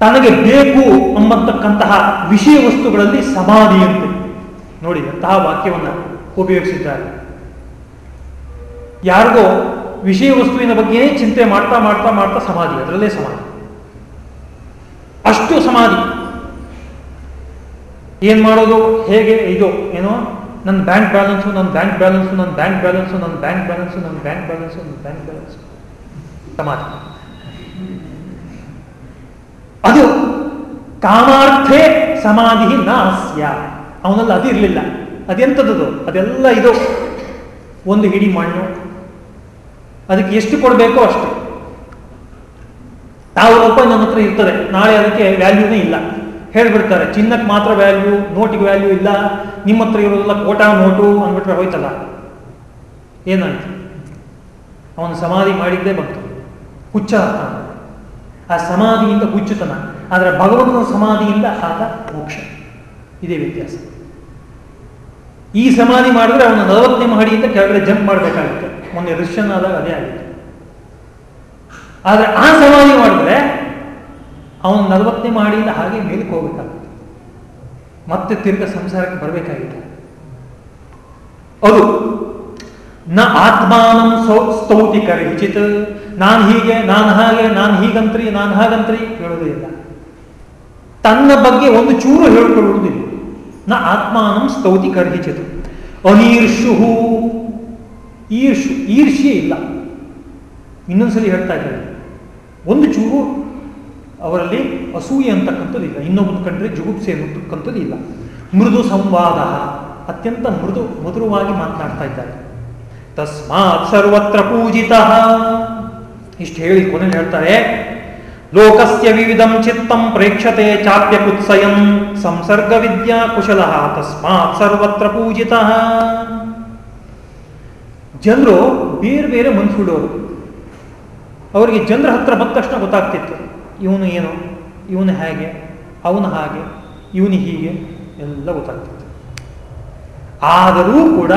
[SPEAKER 1] ತನಗೆ ಬೇಕು ಎಂಬತಕ್ಕಂತಹ ವಿಷಯ ವಸ್ತುಗಳಲ್ಲಿ ಸಮಾಧಿ ಅಂತ. ನೋಡಿ ಅಂತಹ ವಾಕ್ಯವನ್ನು ಉಪಯೋಗಿಸಿದ್ದಾರೆ. ಯಾರಿಗೋ ವಿಷಯ ವಸ್ತುವಿನ ಬಗ್ಗೆನೇ ಚಿಂತೆ ಮಾಡ್ತಾ ಮಾಡ್ತಾ ಮಾಡ್ತಾ ಸಮಾಧಿ, ಅದರಲ್ಲೇ ಸಮಾಧಿ. ಅಷ್ಟು ಸಮಾಧಿ. ಏನ್ ಮಾಡೋದು, ಹೇಗೆ, ಇದು, ಏನೋ? ನನ್ನ ಬ್ಯಾಂಕ್ ಬ್ಯಾಲೆನ್ಸು, ನನ್ನ ಬ್ಯಾಂಕ್ ಬ್ಯಾಲೆನ್ಸು, ನನ್ನ ಬ್ಯಾಂಕ್ ಬ್ಯಾಲೆನ್ಸು, ನನ್ನ ಬ್ಯಾಂಕ್ ಬ್ಯಾಲೆನ್ಸು, ನನ್ನ ಬ್ಯಾಂಕ್ ಬ್ಯಾಲೆನ್ಸು, ನನ್ನ ಬ್ಯಾಂಕ್ ಬ್ಯಾಲೆನ್ಸು. ಸಮಾಧಿ. ಅದು ಕಾಮಾರ್ಥೆ ಸಮಾಧಿ ನಾಸ್ಯ ಅವನಲ್ಲಿ ಅದು ಇರಲಿಲ್ಲ. ಅದೆಂಥದ್ದು ಅದೆಲ್ಲ ಇದು. ಒಂದು ಹಿಡಿ ಮಣ್ಣು ಅದಕ್ಕೆ ಎಷ್ಟು ಕೊಡಬೇಕೋ ಅಷ್ಟು. ಸಾವಿರ ರೂಪಾಯಿ ನನ್ನ ಹತ್ರ ಇರ್ತದೆ, ನಾಳೆ ಅದಕ್ಕೆ ವ್ಯಾಲ್ಯೂನೇ ಇಲ್ಲ. ಹೇಳ್ಬಿಡ್ತಾರೆ, ಚಿನ್ನಕ್ಕೆ ಮಾತ್ರ ವ್ಯಾಲ್ಯೂ ನೋಟಿಗೆ ವ್ಯಾಲ್ಯೂ ಇಲ್ಲ, ನಿಮ್ಮ ಹತ್ರ ಇರೋದೆಲ್ಲ ಕೋಟಾ ನೋಟು ಅಂದ್ಬಿಟ್ರೆ ಹೋಯ್ತಲ್ಲ. ಏನಾಯ್ತು? ಅವನು ಸಮಾಧಿ ಮಾಡಿದ್ದೇ ಬಂತು. ಹುಚ್ಚ ಆ ಸಮಾಧಿಯಿಂದ ಹುಚ್ಚುತನ. ಆದರೆ ಭಗವಂತನ ಸಮಾಧಿಯಿಂದ ಆದ ಮೋಕ್ಷ. ಇದೇ ವ್ಯತ್ಯಾಸ. ಈ ಸಮಾಧಿ ಮಾಡಿದ್ರೆ ಅವನು ನಲವತ್ತನೇ ಮಹಡಿಯಿಂದ ಕೆಳಗಡೆ ಜಂಪ್ ಮಾಡಬೇಕಾಗುತ್ತೆ. ಮೊನ್ನೆ ದೃಶ್ಯನ ಆದಾಗ ಅದೇ ಆಗಿತ್ತು. ಆದರೆ ಆ ಸಮಾಧಿ ಮಾಡಿದ್ರೆ ಅವನು ನಲವತ್ತನೇ ಮಹಡಿಯಿಂದ ಹಾಗೆ ಮೇಲಕ್ಕೆ ಹೋಗ್ಬೇಕಾಗುತ್ತೆ. ಮತ್ತೆ ತಿರ್ಗ ಸಂಸಾರಕ್ಕೆ ಬರಬೇಕಾಗಿದೆ ಅದು, ನ ಆತ್ಮಾನಂ ಸೌ ಸ್ತೌತಿ ಕರಿಚಿತ್. ನಾನು ಹೀಗೆ, ನಾನು ಹಾಗೆ, ನಾನು ಹೀಗಂತ್ರಿ, ನಾನು ಹಾಗಂತ್ರಿ ಹೇಳೋದೇ ಇಲ್ಲ. ತನ್ನ ಬಗ್ಗೆ ಒಂದು ಚೂರು ಹೇಳ್ಕೊಳ್ಳುವುದಿಲ್ಲ ನ ಆತ್ಮಾನಂ ಸ್ತೌತಿ ಕರ್ಹಿಚಿತು. ಅನೀರ್ಷು ಈರ್ಷು, ಈರ್ಷ್ಯೆ ಇಲ್ಲ. ಇನ್ನೊಂದ್ಸಲಿ ಹೇಳ್ತಾ ಇದ್ದಾರೆ. ಒಂದು ಚೂರು ಅವರಲ್ಲಿ ಅಸೂಯೆ ಅಂತಕ್ಕಂಥದ್ದು ಇಲ್ಲ. ಇನ್ನೊಬ್ಬನ ಕಂಡ್ರೆ ಜುಗುಪ್ಸೆ ಅಂತಕ್ಕಂಥದ್ದು ಇಲ್ಲ. ಮೃದು ಸಂವಾದ, ಅತ್ಯಂತ ಮೃದು, ಮಧುರವಾಗಿ ಮಾತನಾಡ್ತಾ ಇದ್ದಾರೆ. ತಸ್ಮಾತ್ ಸರ್ವತ್ರ ಪೂಜಿತ. ಇಷ್ಟು ಹೇಳಿ ಕೊನೆಯಲ್ಲಿ ಹೇಳ್ತಾರೆ ಲೋಕಸ್ಯ ವಿವಿಧಂ ಚಿತ್ತಂ ಪ್ರೇಕ್ಷತೆ ಚಾಪ್ಯ ಕುತ್ಸಯಂ ಸಂಸರ್ಗ ವಿದ್ಯಾ ಕುಶಲ ತಸ್ಮಾತ್ ಸರ್ವತ್ರ ಪೂಜಿತ ಜನರು ಬೇರೆ ಬೇರೆ ಮನ್ಸುಡೋರು ಅವರಿಗೆ ಜನರ ಹತ್ರ ಬಂದ ತಕ್ಷಣ ಗೊತ್ತಾಗ್ತಿತ್ತು. ಇವನು ಏನು? ಇವನು ಹೇಗೆ? ಅವನು ಹಾಗೆ? ಇವನು ಹೀಗೆ? ಎಲ್ಲ ಗೊತ್ತಾಗ್ತಿತ್ತು. ಆದರೂ ಕೂಡ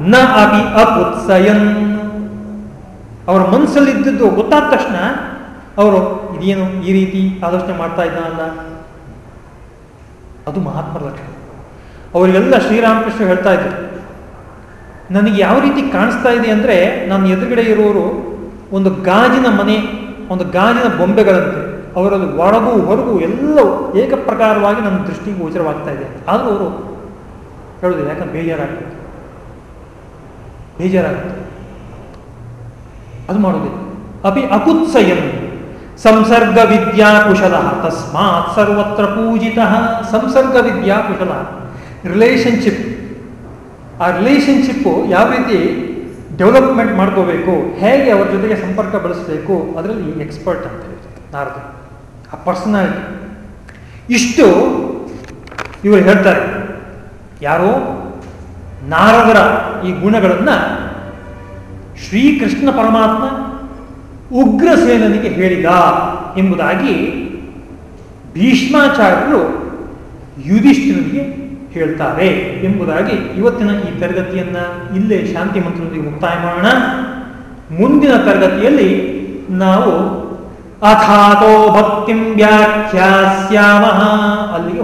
[SPEAKER 1] ನ ಅಪಿ ಅಪುತ್ಸಯನ್ ಅವರ ಮನಸ್ಸಲ್ಲಿದ್ದದ್ದು ಗೊತ್ತಾದ ತಕ್ಷಣ ಅವರು ಇದೇನು ಈ ರೀತಿ ಆಲೋಚನೆ ಮಾಡ್ತಾ ಇದ್ದಾನಲ್ಲ ಅದು ಮಹಾತ್ಮರ ಲಕ್ಷಣ. ಅವರಿಗೆಲ್ಲ ಶ್ರೀರಾಮಕೃಷ್ಣ ಹೇಳ್ತಾ ಇದ್ರು, ನನಗೆ ಯಾವ ರೀತಿ ಕಾಣಿಸ್ತಾ ಇದೆ ಅಂದರೆ ನನ್ನ ಎದುರುಗಡೆ ಇರುವವರು ಒಂದು ಗಾಜಿನ ಮನೆ, ಒಂದು ಗಾಜಿನ ಬೊಂಬೆಗಳಂತೆ. ಅವರಲ್ಲಿ ಒಳಗು ಹೊರಗು ಎಲ್ಲವೂ ಏಕಪ್ರಕಾರವಾಗಿ ನನ್ನ ದೃಷ್ಟಿಗೆ ಗೋಚರವಾಗ್ತಾ ಇದೆ. ಆದರೂ ಅವರು ಹೇಳೋದಿಲ್ಲ ಯಾಕಂದ್ರೆ ಬೇಜಾರಾಗ್ತದೆ. ಬೇಜಾರಾಗುತ್ತೆ ಅದು ಮಾಡೋದಿಲ್ಲ ಅಪಿ ಅಕುತ್ಸಯನ್ ಸಂಸರ್ಗ ವಿದ್ಯಾ ಕುಶಲ ತಸ್ಮಾತ್ ಸರ್ವತ್ರ ಪೂಜಿತ ಸಂಸರ್ಗ ವಿದ್ಯಾ ಕುಶಲ ರಿಲೇಷನ್ಶಿಪ್ ಆ ರಿಲೇಷನ್ಶಿಪ್ಪು ಯಾವ ರೀತಿ ಡೆವಲಪ್ಮೆಂಟ್ ಮಾಡ್ಕೋಬೇಕು, ಹೇಗೆ ಅವ್ರ ಜೊತೆಗೆ ಸಂಪರ್ಕ ಬೆಳೆಸಬೇಕು, ಅದರಲ್ಲಿ ಎಕ್ಸ್ಪರ್ಟ್ ಅಂತ ಹೇಳ್ತಾರೆ ನಾರದು ಆ ಪರ್ಸನಾಲಿಟಿ ಇಷ್ಟು ಇವರು ಹೇಳ್ತಾರೆ. ಯಾರೋ? ನಾರದರ ಈ ಗುಣಗಳನ್ನು ಶ್ರೀಕೃಷ್ಣ ಪರಮಾತ್ಮ ಉಗ್ರಸೇನನಿಗೆ ಹೇಳಿದ ಎಂಬುದಾಗಿ ಭೀಷ್ಮಾಚಾರ್ಯರು ಯುಧಿಷ್ಠಿರನಿಗೆ ಹೇಳ್ತಾರೆ ಎಂಬುದಾಗಿ ಇವತ್ತಿನ ಈ ತರಗತಿಯನ್ನ ಇಲ್ಲೇ ಶಾಂತಿ ಮಂತ್ರದೊಂದಿಗೆ ಮುಕ್ತಾಯ ಮಾಡೋಣ ಮುಂದಿನ ತರಗತಿಯಲ್ಲಿ ನಾವು ಅಥಾತೋ ಭಕ್ತಿಂ ವ್ಯಾಖ್ಯಾಸ್ಯಾಮ. ಅಲ್ಲಿಗೆ